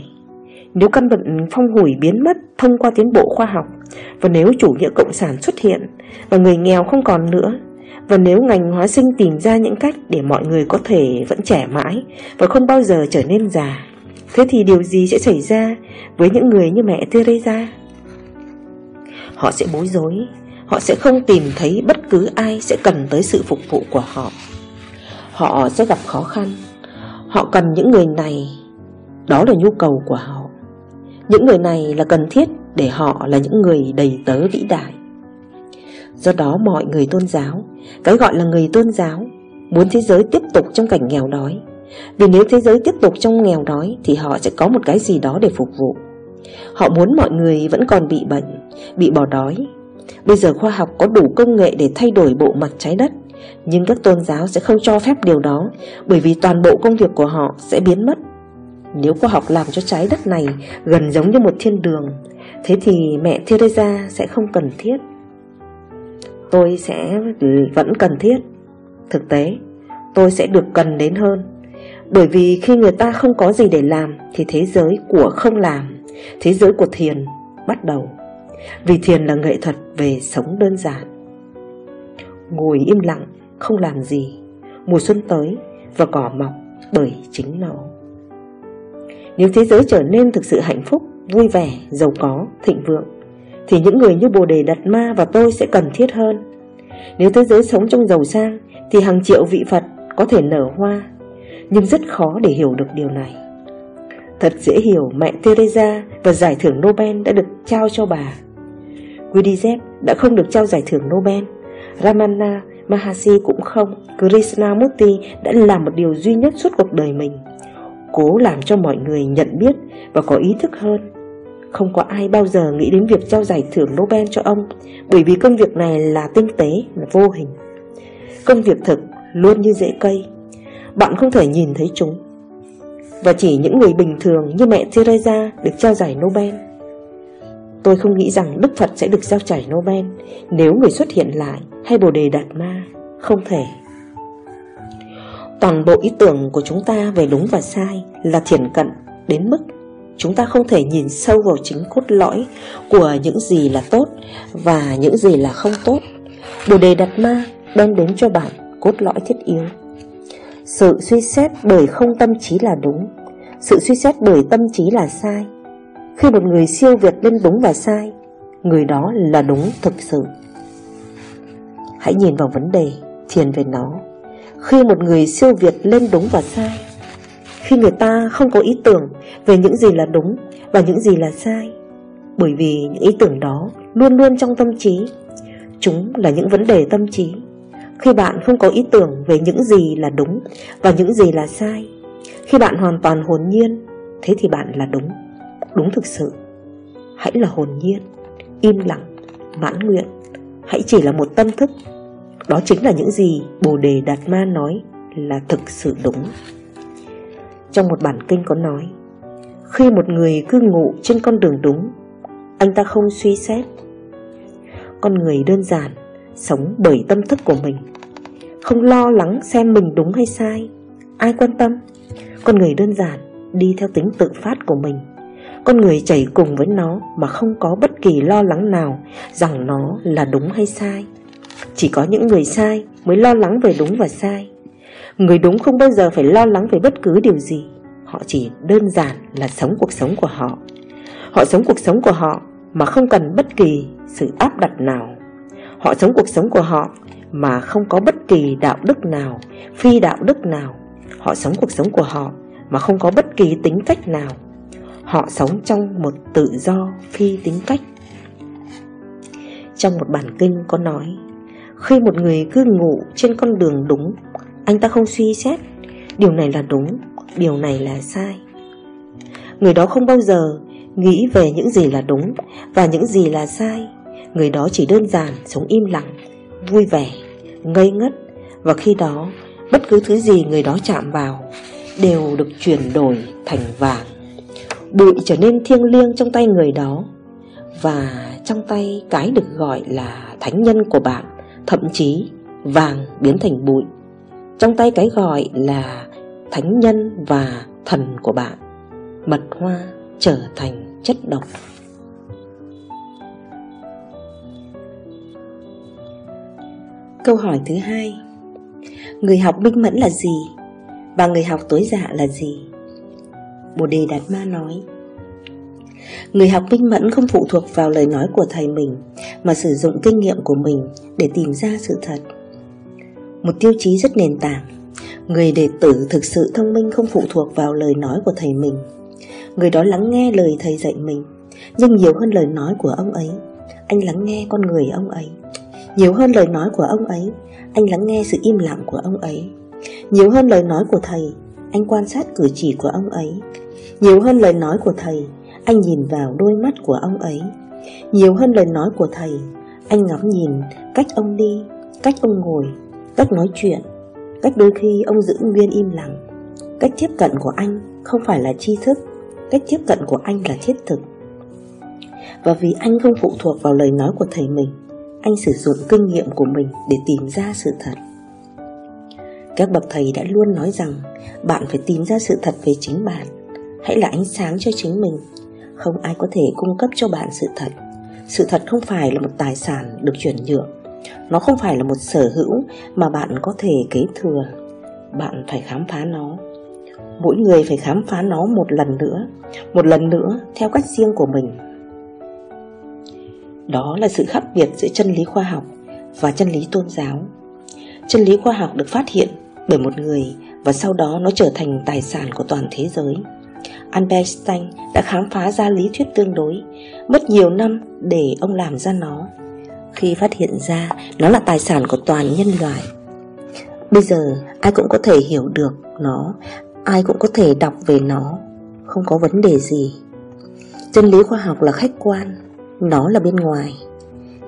Nếu căn bệnh phong hủy biến mất thông qua tiến bộ khoa học, Và nếu chủ nghĩa cộng sản xuất hiện, Và người nghèo không còn nữa, Và nếu ngành hóa sinh tìm ra những cách để mọi người có thể vẫn trẻ mãi Và không bao giờ trở nên già, Thế thì điều gì sẽ xảy ra với những người như mẹ Teresa? Họ sẽ bối rối. Họ sẽ không tìm thấy bất cứ ai sẽ cần tới sự phục vụ của họ. Họ sẽ gặp khó khăn. Họ cần những người này. Đó là nhu cầu của họ. Những người này là cần thiết Để họ là những người đầy tớ vĩ đại. Do đó mọi người tôn giáo, Cái gọi là người tôn giáo, Muốn thế giới tiếp tục trong cảnh nghèo đói. Vì nếu thế giới tiếp tục trong nghèo đói Thì họ sẽ có một cái gì đó để phục vụ. Họ muốn mọi người vẫn còn bị bệnh Bị bỏ đói. Bây giờ khoa học có đủ công nghệ để thay đổi bộ mặt trái đất, Nhưng các tôn giáo sẽ không cho phép điều đó, Bởi vì toàn bộ công việc của họ sẽ biến mất. Nếu khoa học làm cho trái đất này gần giống như một thiên đường, Thế thì mẹ Teresa sẽ không cần thiết. Tôi sẽ vẫn cần thiết. Thực tế, tôi sẽ được cần đến hơn, Bởi vì khi người ta không có gì để làm Thì thế giới của không làm, Thế giới của thiền bắt đầu. Vì thiền là nghệ thuật về sống đơn giản. Ngồi im lặng, không làm gì. Mùa xuân tới và cỏ mọc bởi chính nó. Nếu thế giới trở nên thực sự hạnh phúc, vui vẻ, giàu có, thịnh vượng Thì những người như Bồ Đề Đạt Ma và tôi sẽ cần thiết hơn. Nếu thế giới sống trong giàu sang Thì hàng triệu vị Phật có thể nở hoa Nhưng rất khó để hiểu được điều này. Thật dễ hiểu mẹ Teresa và giải thưởng Nobel đã được trao cho bà. Gudizev đã không được trao giải thưởng Nobel. Ramana Maharshi cũng không. Krishnamurti đã làm một điều duy nhất suốt cuộc đời mình. Cố làm cho mọi người nhận biết và có ý thức hơn. Không có ai bao giờ nghĩ đến việc trao giải thưởng Nobel cho ông bởi vì công việc này là tinh tế, là vô hình. Công việc thực luôn như rễ cây. Bạn không thể nhìn thấy chúng và chỉ những người bình thường như mẹ Teresa được trao giải Nobel Tôi không nghĩ rằng Đức Phật sẽ được giao chảy Nobel Nếu người xuất hiện lại hay Bồ Đề Đạt Ma. Không thể. Toàn bộ ý tưởng của chúng ta về đúng và sai là thiển cận đến mức chúng ta không thể nhìn sâu vào chính cốt lõi của những gì là tốt và những gì là không tốt. Bồ đề đặt Ma đem đến cho bạn cốt lõi thiết yếu. Sự suy xét bởi không tâm trí là đúng, Sự suy xét bởi tâm trí là sai khi một người siêu việt lên đúng và sai, Người đó là đúng thực sự. Hãy nhìn vào vấn đề, Thiền về nó. Khi một người siêu việt lên đúng và sai, Khi người ta không có ý tưởng Về những gì là đúng Và những gì là sai, Bởi vì những ý tưởng đó Luôn luôn trong tâm trí, Chúng là những vấn đề tâm trí. Khi bạn không có ý tưởng về những gì là đúng và những gì là sai, Khi bạn hoàn toàn hồn nhiên, Thế thì bạn là đúng. Đúng thực sự. Hãy là hồn nhiên, Im lặng, Mãn nguyện. Hãy chỉ là một tâm thức. Đó chính là những gì Bồ Đề Đạt Ma nói Là thực sự đúng. Trong một bản kinh có nói, Khi một người cứ ngủ trên con đường đúng, Anh ta không suy xét. Con người đơn giản Sống bởi tâm thức của mình, Không lo lắng xem mình đúng hay sai, Ai quan tâm. Con người đơn giản Đi theo tính tự phát của mình. Con người chảy cùng với nó Mà không có bất kỳ lo lắng nào Rằng nó là đúng hay sai. Chỉ có những người sai Mới lo lắng về đúng và sai. Người đúng không bao giờ phải lo lắng về bất cứ điều gì. Họ chỉ đơn giản là sống cuộc sống của họ. Họ sống cuộc sống của họ Mà không cần bất kỳ sự áp đặt nào. Họ sống cuộc sống của họ mà không có bất kỳ đạo đức nào, phi đạo đức nào. Họ sống cuộc sống của họ mà không có bất kỳ tính cách nào. Họ sống trong một tự do phi tính cách. Trong một bản kinh có nói, khi một người cứ ngủ trên con đường đúng, anh ta không suy xét, điều này là đúng, điều này là sai. Người đó không bao giờ nghĩ về những gì là đúng và những gì là sai Người đó chỉ đơn giản sống im lặng Vui vẻ, ngây ngất Và khi đó bất cứ thứ gì người đó chạm vào Đều được chuyển đổi thành vàng Bụi trở nên thiêng liêng trong tay người đó Và trong tay cái được gọi là thánh nhân của bạn, Thậm chí vàng biến thành bụi Trong tay cái gọi là thánh nhân và thần của bạn, Mật hoa trở thành chất độc. Câu hỏi thứ hai Người học minh mẫn là gì? Và người học tối dạ là gì? Bồ Đề Đạt Ma nói, Người học minh mẫn không phụ thuộc vào lời nói của thầy mình, Mà sử dụng kinh nghiệm của mình để tìm ra sự thật. Một tiêu chí rất nền tảng. Người đệ tử thực sự thông minh không phụ thuộc vào lời nói của thầy mình. Người đó lắng nghe lời thầy dạy mình, Nhưng nhiều hơn lời nói của ông ấy. Anh lắng nghe con người ông ấy. Nhiều hơn lời nói của ông ấy, Anh lắng nghe sự im lặng của ông ấy. Nhiều hơn lời nói của thầy anh quan sát cử chỉ của ông ấy. Nhiều hơn lời nói của thầy, Anh nhìn vào đôi mắt của ông ấy. Nhiều hơn lời nói của thầy, Anh ngắm nhìn cách ông đi, Cách ông ngồi, Cách nói chuyện, Cách đôi khi ông giữ nguyên im lặng. Cách tiếp cận của anh không phải là tri thức, Cách tiếp cận của anh là thiết thực. Và vì anh không phụ thuộc vào lời nói của thầy mình, Anh sử dụng kinh nghiệm của mình để tìm ra sự thật. Các bậc thầy đã luôn nói rằng, Bạn phải tìm ra sự thật về chính bạn. Hãy là ánh sáng cho chính mình. Không ai có thể cung cấp cho bạn sự thật. Sự thật không phải là một tài sản được chuyển nhượng. Nó không phải là một sở hữu mà bạn có thể kế thừa. Bạn phải khám phá nó. Mỗi người phải khám phá nó một lần nữa. Một lần nữa, theo cách riêng của mình. Đó là sự khác biệt giữa chân lý khoa học và chân lý tôn giáo. Chân lý khoa học được phát hiện bởi một người và sau đó nó trở thành tài sản của toàn thế giới. Albert Einstein đã khám phá ra lý thuyết tương đối, mất nhiều năm để ông làm ra nó. Khi phát hiện ra, nó là tài sản của toàn nhân loại. Bây giờ, ai cũng có thể hiểu được nó, Ai cũng có thể đọc về nó, Không có vấn đề gì. Chân lý khoa học là khách quan, Nó là bên ngoài.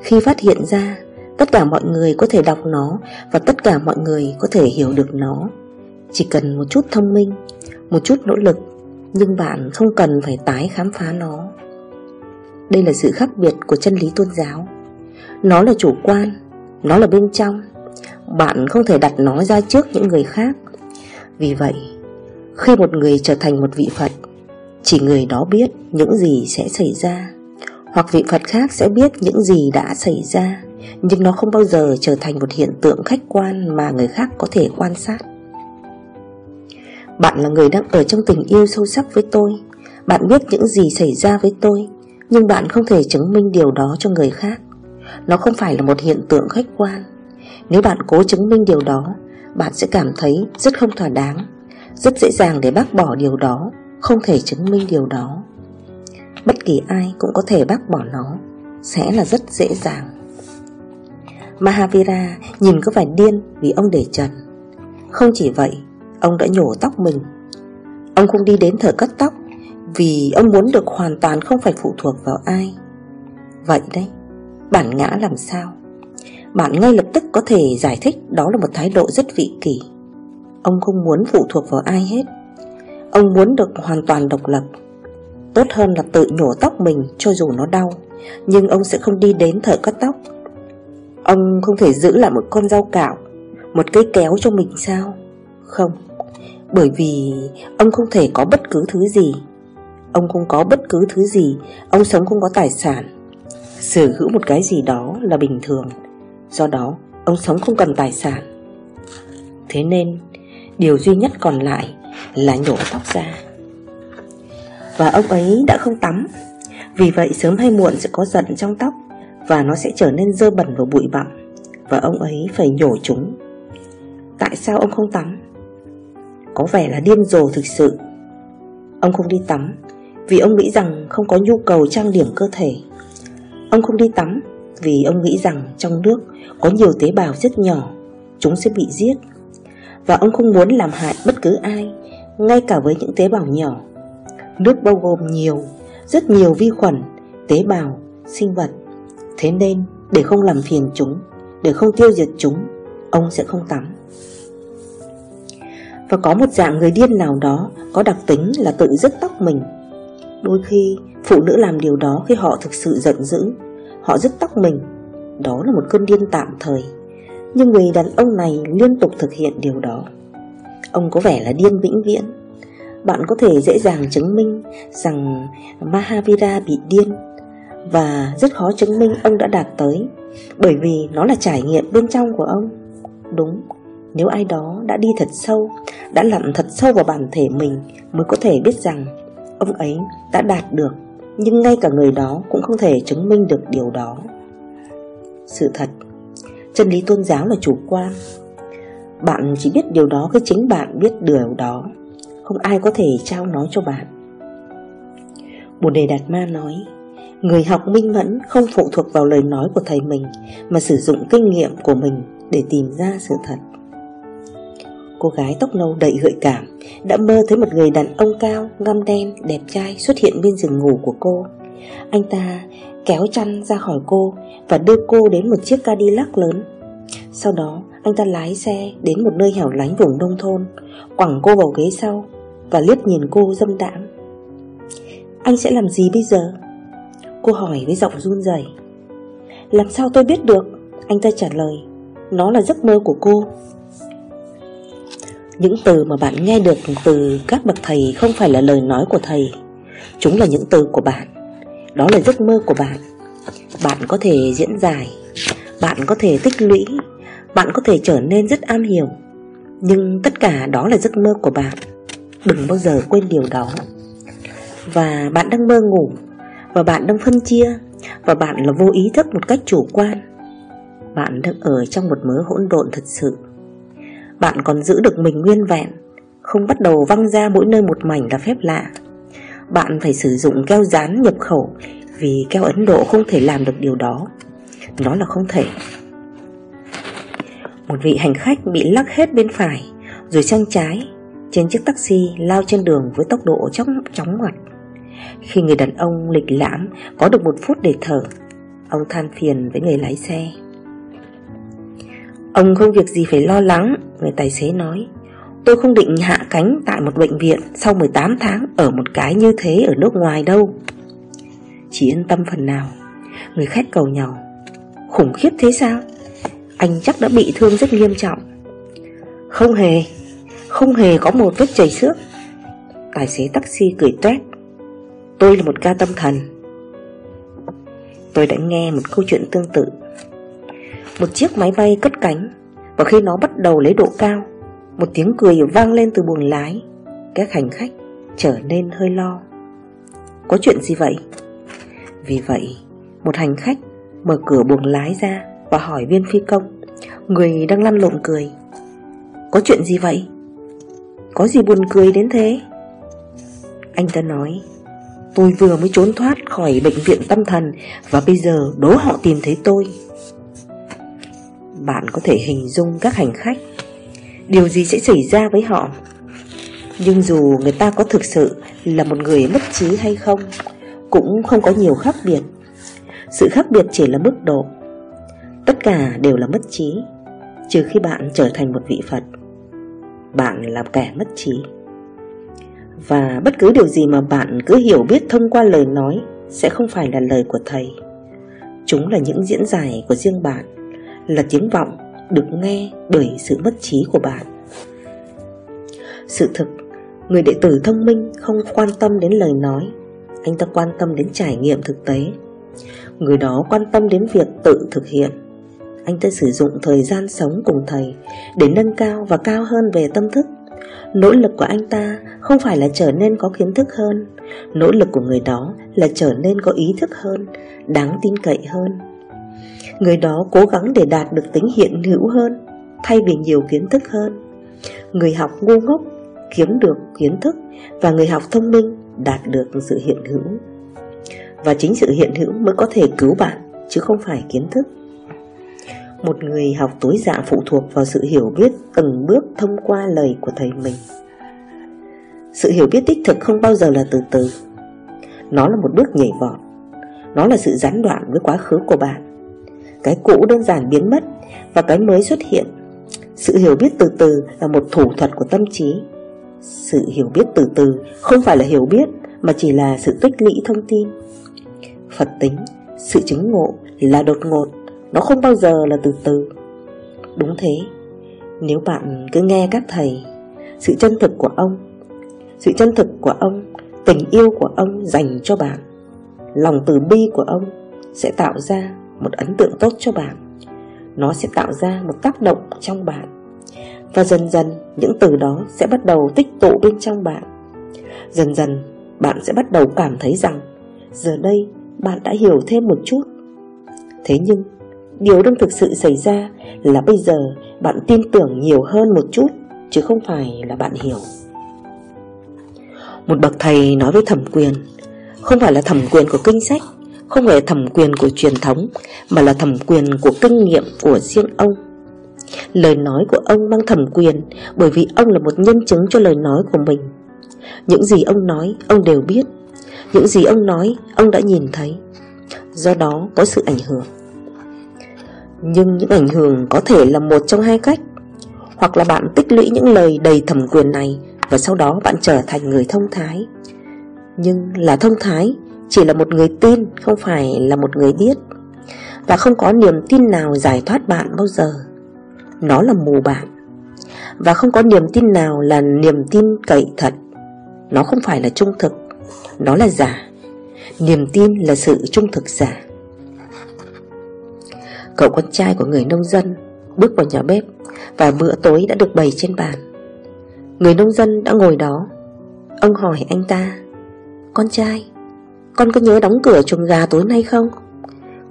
Khi phát hiện ra Tất cả mọi người có thể đọc nó Và tất cả mọi người có thể hiểu được nó. Chỉ cần một chút thông minh, Một chút nỗ lực, Nhưng bạn không cần phải tái khám phá nó. Đây là sự khác biệt của chân lý tôn giáo. Nó là chủ quan, Nó là bên trong. Bạn không thể đặt nó ra trước những người khác. Vì vậy, khi một người trở thành một vị Phật, Chỉ người đó biết những gì sẽ xảy ra, Hoặc vị Phật khác sẽ biết những gì đã xảy ra. Nhưng nó không bao giờ trở thành một hiện tượng khách quan mà người khác có thể quan sát. Bạn là người đang ở trong tình yêu sâu sắc với tôi. Bạn biết những gì xảy ra với tôi, Nhưng bạn không thể chứng minh điều đó cho người khác. Nó không phải là một hiện tượng khách quan. Nếu bạn cố chứng minh điều đó, Bạn sẽ cảm thấy rất không thỏa đáng, rất dễ dàng để bác bỏ điều đó, Không thể chứng minh điều đó. Bất kỳ ai cũng có thể bác bỏ nó, Sẽ là rất dễ dàng. Mahavira nhìn có vẻ điên vì ông để trần. Không chỉ vậy, Ông đã nhổ tóc mình. Ông không đi đến thợ cắt tóc Vì ông muốn được hoàn toàn không phải phụ thuộc vào ai. Vậy đấy, Bản ngã làm sao? Bạn ngay lập tức có thể giải thích Đó là một thái độ rất vị kỷ. Ông không muốn phụ thuộc vào ai hết. Ông muốn được hoàn toàn độc lập. Tốt hơn là tự nhổ tóc mình cho dù nó đau, Nhưng ông sẽ không đi đến thợ cắt tóc. Ông không thể giữ lại một con dao cạo, Một cây kéo cho mình sao? Không, Bởi vì ông không thể có bất cứ thứ gì. Ông không có bất cứ thứ gì, Ông sống không có tài sản. Sở hữu một cái gì đó là bình thường, Do đó ông sống không cần tài sản. Thế nên, Điều duy nhất còn lại là nhổ tóc ra. Và ông ấy đã không tắm, Vì vậy sớm hay muộn sẽ có giận trong tóc. Và nó sẽ trở nên dơ bẩn và bụi bặm Và ông ấy phải nhổ chúng Tại sao ông không tắm? Có vẻ là điên rồ thực sự Ông không đi tắm Vì ông nghĩ rằng không có nhu cầu trang điểm cơ thể Ông không đi tắm Vì ông nghĩ rằng trong nước có nhiều tế bào rất nhỏ Chúng sẽ bị giết và ông không muốn làm hại bất cứ ai, ngay cả với những tế bào nhỏ. Nước bao gồm nhiều, rất nhiều vi khuẩn, tế bào, sinh vật. Thế nên, để không làm phiền chúng, để không tiêu diệt chúng, ông sẽ không tắm. Và có một dạng người điên nào đó có đặc tính là tự dứt tóc mình. Đôi khi, phụ nữ làm điều đó khi họ thực sự giận dữ. Họ dứt tóc mình. Đó là một cơn điên tạm thời nhưng người đàn ông này liên tục thực hiện điều đó Ông có vẻ là điên vĩnh viễn bạn có thể dễ dàng chứng minh rằng Mahavira bị điên và rất khó chứng minh ông đã đạt tới bởi vì nó là trải nghiệm bên trong của ông. Đúng, nếu ai đó đã đi thật sâu, đã lặn thật sâu vào bản thể mình mới có thể biết rằng ông ấy đã đạt được, nhưng ngay cả người đó cũng không thể chứng minh được điều đó. Sự thật, chân lý tôn giáo là chủ quan. Bạn chỉ biết điều đó khi chính bạn biết điều đó, không ai có thể trao nói cho bạn. Bồ Đề Đạt Ma nói, người học minh mẫn không phụ thuộc vào lời nói của thầy mình mà sử dụng kinh nghiệm của mình để tìm ra sự thật. Cô gái tóc nâu đầy gợi cảm Đã mơ thấy một người đàn ông cao, ngăm đen, đẹp trai xuất hiện bên giường ngủ của cô Anh ta kéo chăn ra khỏi cô Và đưa cô đến một chiếc Cadillac lớn Sau đó anh ta lái xe đến một nơi hẻo lánh vùng nông thôn Quẳng cô vào ghế sau Và liếc nhìn cô dâm đãng Anh sẽ làm gì bây giờ? Cô hỏi với giọng run rẩy. Làm sao tôi biết được? Anh ta trả lời. Nó là giấc mơ của cô. Những từ mà bạn nghe được từ các bậc thầy không phải là lời nói của thầy. Chúng là những từ của bạn. Đó là giấc mơ của bạn. Bạn có thể diễn giải. Bạn có thể tích lũy. Bạn có thể trở nên rất am hiểu. Nhưng tất cả đó là giấc mơ của bạn. Đừng bao giờ quên điều đó. Và bạn đang mơ ngủ. Và bạn đang phân chia, Và bạn là vô ý thức một cách chủ quan. Bạn đang ở trong một mớ hỗn độn thật sự. Bạn còn giữ được mình nguyên vẹn, Không bắt đầu văng ra mỗi nơi một mảnh là phép lạ. Bạn phải sử dụng keo dán nhập khẩu Vì keo Ấn Độ không thể làm được điều đó. Nó là không thể. Một vị hành khách bị lắc hết bên phải, Rồi sang trái, Trên chiếc taxi lao trên đường với tốc độ chóng chóng ngoặt. Khi người đàn ông lịch lãm, có được một phút để thở, Ông than phiền với người lái xe. Ông không việc gì phải lo lắng, Người tài xế nói. Tôi không định hạ cánh tại một bệnh viện Sau 18 tháng ở một cái như thế ở nước ngoài đâu. Chỉ yên tâm phần nào. Người khách cầu nhau Khủng khiếp thế sao? Anh chắc đã bị thương rất nghiêm trọng. Không hề Không hề có một vết chảy xước. Tài xế taxi cười toét. Tôi là một ca tâm thần Tôi đã nghe một câu chuyện tương tự một chiếc máy bay cất cánh, Và khi nó bắt đầu lấy độ cao, Một tiếng cười vang lên từ buồng lái Các hành khách trở nên hơi lo Có chuyện gì vậy? Vì vậy, Một hành khách mở cửa buồng lái ra Và hỏi viên phi công Người đang lăn lộn cười Có chuyện gì vậy? Có gì buồn cười đến thế? Anh ta nói Tôi vừa mới trốn thoát khỏi bệnh viện tâm thần Và bây giờ đố họ tìm thấy tôi. Bạn có thể hình dung các hành khách. Điều gì sẽ xảy ra với họ? Nhưng dù người ta có thực sự là một người mất trí hay không, Cũng không có nhiều khác biệt. Sự khác biệt chỉ là mức độ. Tất cả đều là mất trí, Trừ khi bạn trở thành một vị Phật. Bạn là kẻ mất trí. Và bất cứ điều gì mà bạn cứ hiểu biết thông qua lời nói Sẽ không phải là lời của Thầy Chúng là những diễn giải của riêng bạn là tiếng vọng được nghe bởi sự mất trí của bạn. Sự thực, người đệ tử thông minh không quan tâm đến lời nói, anh ta quan tâm đến trải nghiệm thực tế. Người đó quan tâm đến việc tự thực hiện. Anh ta sử dụng thời gian sống cùng thầy để nâng cao và cao hơn về tâm thức. Nỗ lực của anh ta không phải là trở nên có kiến thức hơn, nỗ lực của người đó là trở nên có ý thức hơn, đáng tin cậy hơn. Người đó cố gắng để đạt được tính hiện hữu hơn Thay vì nhiều kiến thức hơn. Người học ngu ngốc kiếm được kiến thức Và người học thông minh đạt được sự hiện hữu. Và chính sự hiện hữu mới có thể cứu bạn Chứ không phải kiến thức. Một người học tối dạ phụ thuộc vào sự hiểu biết từng bước thông qua lời của thầy mình. Sự hiểu biết tích thực không bao giờ là từ từ. Nó là một bước nhảy vọt. Nó là sự gián đoạn với quá khứ của bạn. Cái cũ đơn giản biến mất Và cái mới xuất hiện. Sự hiểu biết từ từ là một thủ thuật của tâm trí. Sự hiểu biết từ từ không phải là hiểu biết, Mà chỉ là sự tích lũy thông tin. Phật tính, Sự chứng ngộ là đột ngột. Nó không bao giờ là từ từ. Đúng thế. Nếu bạn cứ nghe các thầy, Sự chân thực của ông, Sự chân thực của ông, Tình yêu của ông dành cho bạn, Lòng từ bi của ông Sẽ tạo ra một ấn tượng tốt cho bạn. Nó sẽ tạo ra một tác động trong bạn. Và dần dần, những từ đó sẽ bắt đầu tích tụ bên trong bạn. Dần dần, bạn sẽ bắt đầu cảm thấy rằng, Giờ đây bạn đã hiểu thêm một chút. Thế nhưng Điều đang thực sự xảy ra là bây giờ bạn tin tưởng nhiều hơn một chút, Chứ không phải là bạn hiểu. Một bậc thầy nói với thẩm quyền, Không phải là thẩm quyền của kinh sách, Không phải là thẩm quyền của truyền thống, Mà là thẩm quyền của kinh nghiệm của riêng ông. Lời nói của ông mang thẩm quyền Bởi vì ông là một nhân chứng cho lời nói của mình. Những gì ông nói, ông đều biết. Những gì ông nói, ông đã nhìn thấy. Do đó có sự ảnh hưởng. Nhưng những ảnh hưởng có thể là một trong hai cách. Hoặc là bạn tích lũy những lời đầy thẩm quyền này, Và sau đó bạn trở thành người thông thái. Nhưng là thông thái Chỉ là một người tin, Không phải là một người biết. Và không có niềm tin nào giải thoát bạn bao giờ. Nó là mù bạn. Và không có niềm tin nào là niềm tin cậy thật. Nó không phải là trung thực. Nó là giả. Niềm tin là sự trung thực giả. Cậu con trai của người nông dân Bước vào nhà bếp Và bữa tối đã được bày trên bàn. Người nông dân đã ngồi đó. Ông hỏi anh ta, Con trai, Con có nhớ đóng cửa chuồng gà tối nay không?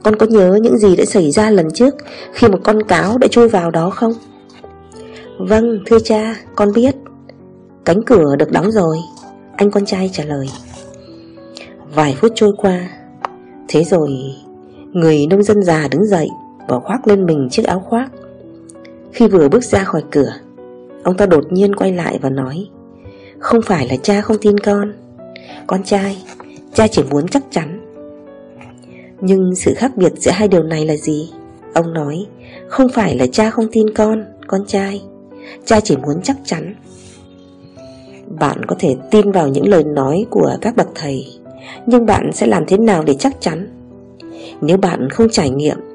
Con có nhớ những gì đã xảy ra lần trước Khi một con cáo đã chui vào đó không? Vâng thưa cha, Con biết. Cánh cửa được đóng rồi. Anh con trai trả lời. Vài phút trôi qua. Thế rồi, Người nông dân già đứng dậy và khoác lên mình chiếc áo khoác. Khi vừa bước ra khỏi cửa, Ông ta đột nhiên quay lại và nói, Không phải là cha không tin con. Con trai, Cha chỉ muốn chắc chắn. Nhưng sự khác biệt giữa hai điều này là gì? Ông nói, Không phải là cha không tin con Con trai. Cha chỉ muốn chắc chắn. Bạn có thể tin vào những lời nói của các bậc thầy, nhưng bạn sẽ làm thế nào để chắc chắn? Nếu bạn không trải nghiệm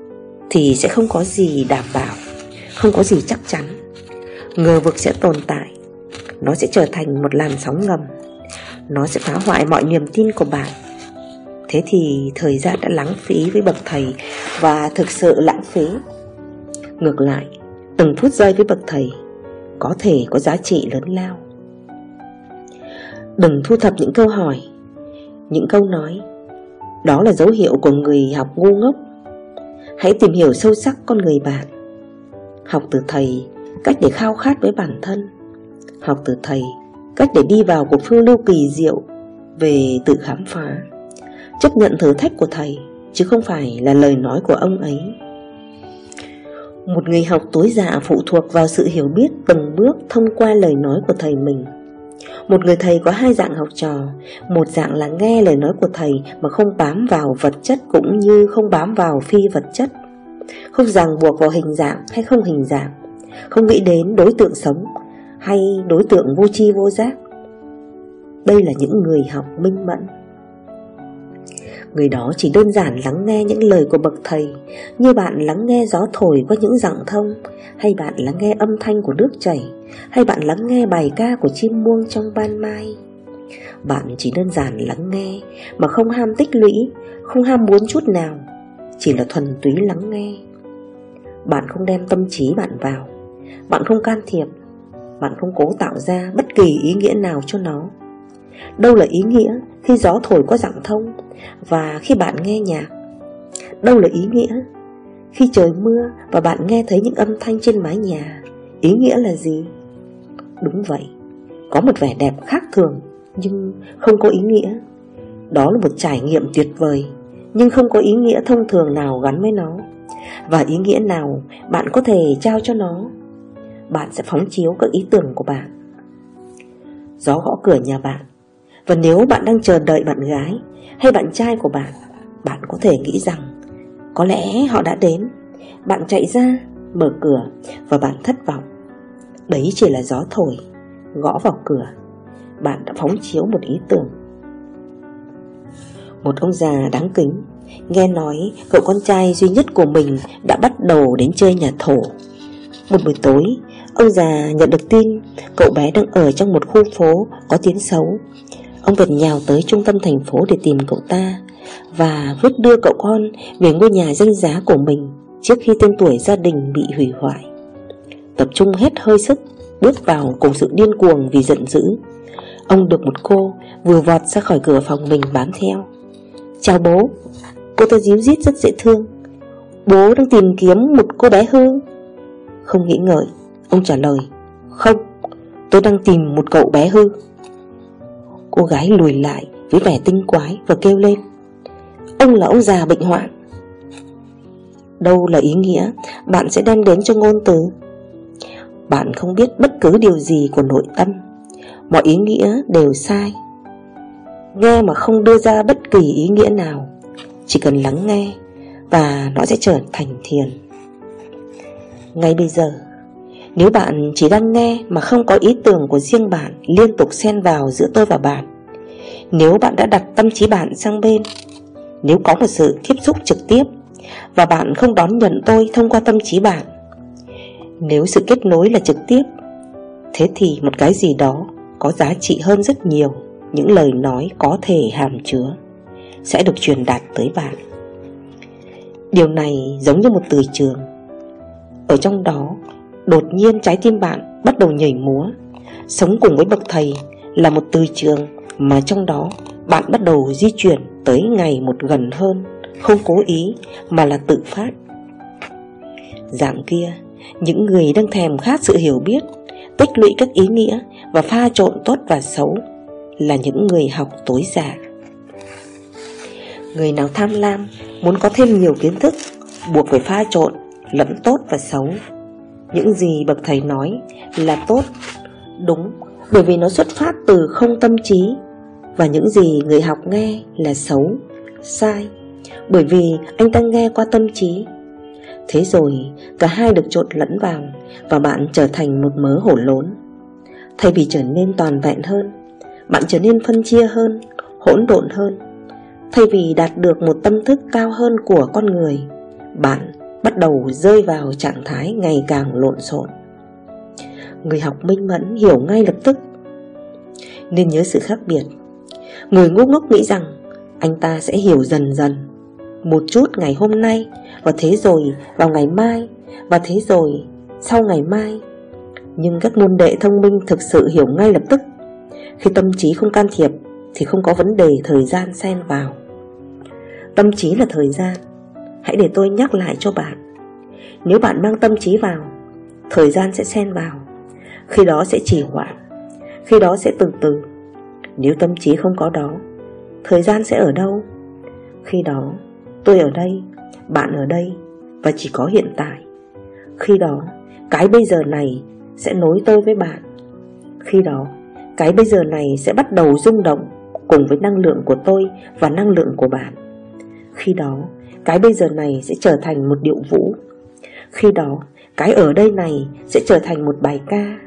thì sẽ không có gì đảm bảo, Không có gì chắc chắn. Ngờ vực sẽ tồn tại, Nó sẽ trở thành một làn sóng ngầm, Nó sẽ phá hoại mọi niềm tin của bạn. Thế thì thời gian đã lãng phí với bậc thầy Và thực sự lãng phí. Ngược lại, Từng phút giây với bậc thầy Có thể có giá trị lớn lao. Đừng thu thập những câu hỏi, những câu nói. Đó là dấu hiệu của người học ngu ngốc. Hãy tìm hiểu sâu sắc con người bạn. Học từ thầy, Cách để khao khát với bản thân. Học từ thầy, Cách để đi vào cuộc phương lưu kỳ diệu Về tự khám phá. Chấp nhận thử thách của thầy, Chứ không phải là lời nói của ông ấy. Một người học tối dạ phụ thuộc vào sự hiểu biết từng bước thông qua lời nói của thầy mình một người thầy có hai dạng học trò. Một dạng là nghe lời nói của thầy Mà không bám vào vật chất Cũng như không bám vào phi vật chất. Không ràng buộc vào hình dạng hay không hình dạng. Không nghĩ đến đối tượng sống Hay đối tượng vô tri vô giác. Đây là những người học minh mẫn. Người đó chỉ đơn giản lắng nghe những lời của bậc thầy, Như bạn lắng nghe gió thổi qua những dặn thông, Hay bạn lắng nghe âm thanh của nước chảy, Hay bạn lắng nghe bài ca của chim muông trong ban mai. Bạn chỉ đơn giản lắng nghe, Mà không ham tích lũy, Không ham muốn chút nào, Chỉ là thuần túy lắng nghe. Bạn không đem tâm trí bạn vào, Bạn không can thiệp, Bạn không cố tạo ra bất kỳ ý nghĩa nào cho nó. Đâu là ý nghĩa khi gió thổi qua giảng thông và khi bạn nghe nhạc? Đâu là ý nghĩa Khi trời mưa và bạn nghe thấy những âm thanh trên mái nhà? Ý nghĩa là gì? Đúng vậy, Có một vẻ đẹp khác thường Nhưng không có ý nghĩa. Đó là một trải nghiệm tuyệt vời Nhưng không có ý nghĩa thông thường nào gắn với nó. Và ý nghĩa nào bạn có thể trao cho nó? Bạn sẽ phóng chiếu các ý tưởng của bạn. Gió gõ cửa nhà bạn. Và nếu bạn đang chờ đợi bạn gái hay bạn trai của bạn Bạn có thể nghĩ rằng Có lẽ họ đã đến. Bạn chạy ra, mở cửa Và bạn thất vọng. Đấy chỉ là gió thổi Gõ vào cửa. Bạn đã phóng chiếu một ý tưởng. Một ông già đáng kính Nghe nói cậu con trai duy nhất của mình Đã bắt đầu đến chơi nhà thổ. Một buổi tối Ông già nhận được tin Cậu bé đang ở trong một khu phố Có tiếng xấu. Ông bèn nhào tới trung tâm thành phố để tìm cậu ta Và vứt đưa cậu con Về ngôi nhà danh giá của mình Trước khi tên tuổi gia đình bị hủy hoại. Tập trung hết hơi sức, Bước vào cùng sự điên cuồng vì giận dữ. Ông được một cô, Vừa vọt ra khỏi cửa phòng mình bám theo. Chào bố, Cô ta díu dít rất dễ thương. Bố đang tìm kiếm một cô bé hư. Không nghĩ ngợi, Ông trả lời, Không, Tôi đang tìm một cậu bé hư. Cô gái lùi lại với vẻ tinh quái và kêu lên. Ông là ông già bệnh hoạn. Đâu là ý nghĩa, bạn sẽ đem đến cho ngôn từ. Bạn không biết bất cứ điều gì của nội tâm. Mọi ý nghĩa đều sai. Nghe mà không đưa ra bất kỳ ý nghĩa nào. Chỉ cần lắng nghe Và nó sẽ trở thành thiền. Ngay bây giờ nếu bạn chỉ đang nghe mà không có ý tưởng của riêng bạn Liên tục xen vào giữa tôi và bạn Nếu bạn đã đặt tâm trí bạn sang bên Nếu có một sự tiếp xúc trực tiếp Và bạn không đón nhận tôi thông qua tâm trí bạn Nếu sự kết nối là trực tiếp Thế thì một cái gì đó có giá trị hơn rất nhiều những lời nói có thể hàm chứa sẽ được truyền đạt tới bạn. Điều này giống như một từ trường. Ở trong đó, đột nhiên trái tim bạn bắt đầu nhảy múa. Sống cùng với bậc thầy là một từ trường mà trong đó bạn bắt đầu di chuyển tới ngày một gần hơn, không cố ý mà là tự phát. Dạng kia, những người đang thèm khát sự hiểu biết, tích lũy các ý nghĩa và pha trộn tốt và xấu là những người học tối giả Người nào tham lam, muốn có thêm nhiều kiến thức, buộc phải pha trộn, lẫn tốt và xấu. Những gì bậc thầy nói là tốt, đúng, bởi vì nó xuất phát từ không tâm trí, và những gì người học nghe là xấu, sai, bởi vì anh ta nghe qua tâm trí. Thế rồi, cả hai được trộn lẫn vào, và bạn trở thành một mớ hổ lốn. Thay vì trở nên toàn vẹn hơn Bạn trở nên phân chia hơn Hỗn độn hơn Thay vì đạt được một tâm thức cao hơn của con người Bạn bắt đầu rơi vào trạng thái ngày càng lộn xộn. Người học minh mẫn hiểu ngay lập tức. Nên nhớ sự khác biệt. Người ngu ngốc nghĩ rằng Anh ta sẽ hiểu dần dần Một chút ngày hôm nay Và thế rồi vào ngày mai Và thế rồi sau ngày mai. Nhưng các môn đệ thông minh thực sự hiểu ngay lập tức. Khi tâm trí không can thiệp Thì không có vấn đề thời gian xen vào. Tâm trí là thời gian. Hãy để tôi nhắc lại cho bạn. Nếu bạn mang tâm trí vào, Thời gian sẽ xen vào. Khi đó sẽ trì hoãn. Khi đó sẽ từ từ. Nếu tâm trí không có đó, Thời gian sẽ ở đâu? Khi đó, tôi ở đây, Bạn ở đây Và chỉ có hiện tại. Khi đó, cái bây giờ này sẽ nối tôi với bạn. Khi đó, Cái bây giờ này sẽ bắt đầu rung động Cùng với năng lượng của tôi Và năng lượng của bạn. Khi đó cái bây giờ này sẽ trở thành một điệu vũ. Khi đó, Cái ở đây này sẽ trở thành một bài ca.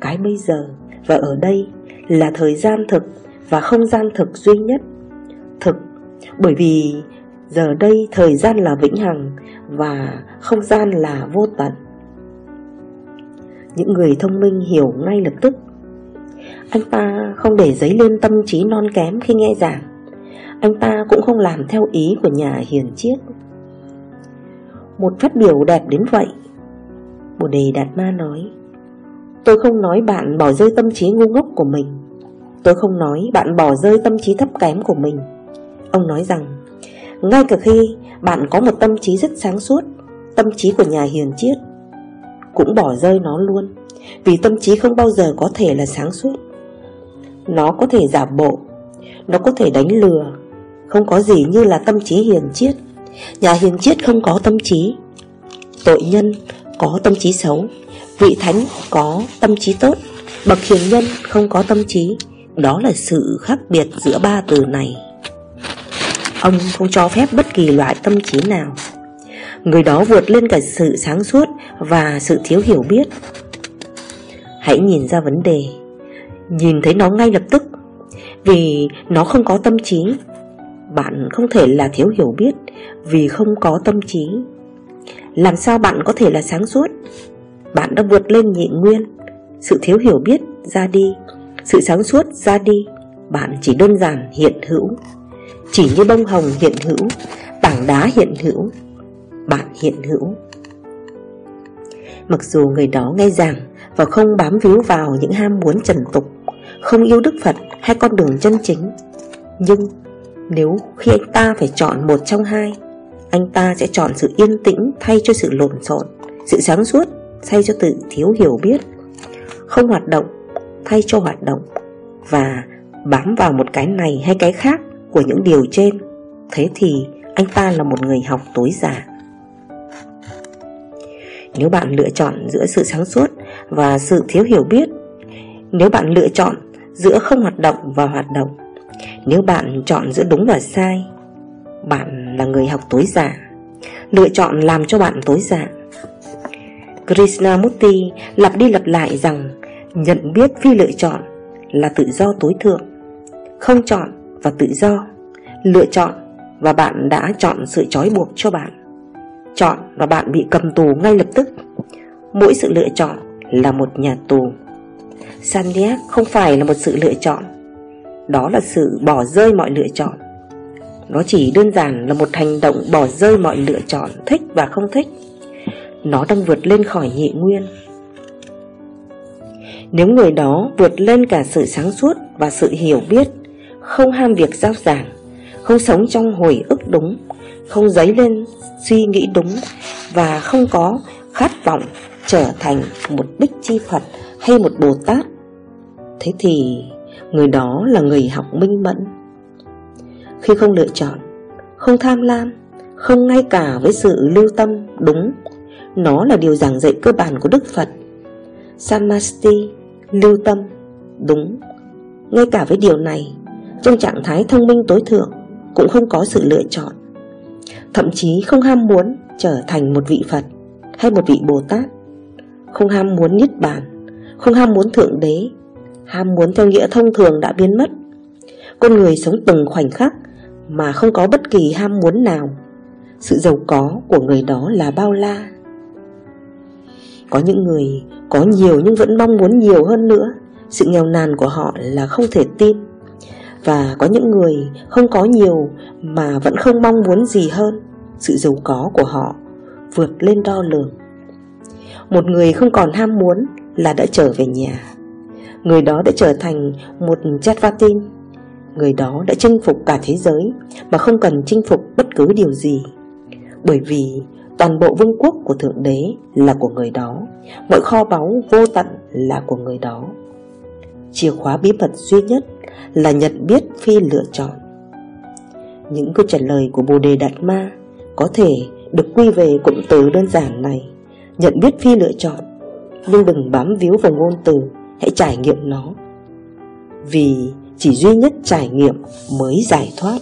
Cái bây giờ Và ở đây Là thời gian thực Và không gian thực duy nhất. Thực, Bởi vì Giờ đây thời gian là vĩnh hằng Và không gian là vô tận. Những người thông minh hiểu ngay lập tức. Anh ta không để giấy lên tâm trí non kém khi nghe giảng. Anh ta cũng không làm theo ý của nhà hiền triết. Một phát biểu đẹp đến vậy, Bồ đề Đạt Ma nói, Tôi không nói bạn bỏ rơi tâm trí ngu ngốc của mình. Tôi không nói bạn bỏ rơi tâm trí thấp kém của mình. Ông nói rằng, Ngay cả khi bạn có một tâm trí rất sáng suốt, Tâm trí của nhà hiền triết cũng bỏ rơi nó luôn, Vì tâm trí không bao giờ có thể là sáng suốt. Nó có thể giả bộ, Nó có thể đánh lừa không có gì như là tâm trí hiền triết. Nhà hiền triết không có tâm trí. Tội nhân có tâm trí xấu. Vị thánh có tâm trí tốt. Bậc hiền nhân không có tâm trí. Đó là sự khác biệt giữa ba từ này. Ông không cho phép bất kỳ loại tâm trí nào. Người đó vượt lên cả sự sáng suốt Và sự thiếu hiểu biết. Hãy nhìn ra vấn đề. Nhìn thấy nó ngay lập tức. Vì nó không có tâm trí bạn không thể là thiếu hiểu biết Vì không có tâm trí. Làm sao bạn có thể là sáng suốt? Bạn đã vượt lên nhị nguyên. Sự thiếu hiểu biết ra đi, Sự sáng suốt ra đi, Bạn chỉ đơn giản hiện hữu. Chỉ như bông hồng hiện hữu, Tảng đá hiện hữu, Bạn hiện hữu. Mặc dù người đó nghe giảng Và không bám víu vào những ham muốn trần tục, Không yêu Đức Phật hay con đường chân chính, Nhưng nếu khi anh ta phải chọn một trong hai, Anh ta sẽ chọn sự yên tĩnh thay cho sự lộn xộn, Sự sáng suốt thay cho tự thiếu hiểu biết, Không hoạt động thay cho hoạt động Và bám vào một cái này hay cái khác của những điều trên. Thế thì anh ta là một người học tối giả Nếu bạn lựa chọn giữa sự sáng suốt và sự thiếu hiểu biết, Nếu bạn lựa chọn giữa không hoạt động và hoạt động nếu bạn chọn giữa đúng và sai, Bạn là người học tối giả Lựa chọn làm cho bạn tối giả Krishnamurti lặp đi lặp lại rằng, nhận biết phi lựa chọn là tự do tối thượng, Không chọn và tự do. Lựa chọn và bạn đã chọn sự trói buộc cho bạn. Chọn và bạn bị cầm tù ngay lập tức. Mỗi sự lựa chọn là một nhà tù. Sandiak không phải là một sự lựa chọn. Đó là sự bỏ rơi mọi lựa chọn. Nó chỉ đơn giản là một hành động bỏ rơi mọi lựa chọn, thích và không thích. Nó đang vượt lên khỏi nhị nguyên. Nếu người đó vượt lên cả sự sáng suốt và sự hiểu biết, Không ham việc giao giảng, Không sống trong hồi ức đúng, Không dấy lên suy nghĩ đúng Và không có khát vọng trở thành một bích chi Phật hay một Bồ Tát, Thế thì người đó là người học minh mẫn. Khi không lựa chọn, không tham lam, không ngay cả với sự lưu tâm đúng Nó là điều giảng dạy cơ bản của Đức Phật. Samasti, lưu tâm, đúng. Ngay cả với điều này, trong trạng thái thông minh tối thượng Cũng không có sự lựa chọn. Thậm chí không ham muốn trở thành một vị Phật hay một vị Bồ Tát. Không ham muốn nhất bản Không ham muốn Thượng Đế Ham muốn theo nghĩa thông thường đã biến mất. Con người sống từng khoảnh khắc Mà không có bất kỳ ham muốn nào. Sự giàu có của người đó là bao la. Có những người có nhiều nhưng vẫn mong muốn nhiều hơn nữa. Sự nghèo nàn của họ là không thể tin. Và có những người không có nhiều mà vẫn không mong muốn gì hơn. Sự giàu có của họ vượt lên đo lường. Một người không còn ham muốn là đã trở về nhà. Người đó đã trở thành một Chatvatin Người đó đã chinh phục cả thế giới, Mà không cần chinh phục bất cứ điều gì. Bởi vì toàn bộ vương quốc của Thượng Đế là của người đó, Mọi kho báu vô tận là của người đó. Chìa khóa bí mật duy nhất là nhận biết phi lựa chọn. Những câu trả lời của Bồ Đề Đạt Ma Có thể được quy về cụm từ đơn giản này, Nhận biết phi lựa chọn. Nhưng đừng bám víu vào ngôn từ. Hãy trải nghiệm nó. Vì chỉ duy nhất trải nghiệm mới giải thoát.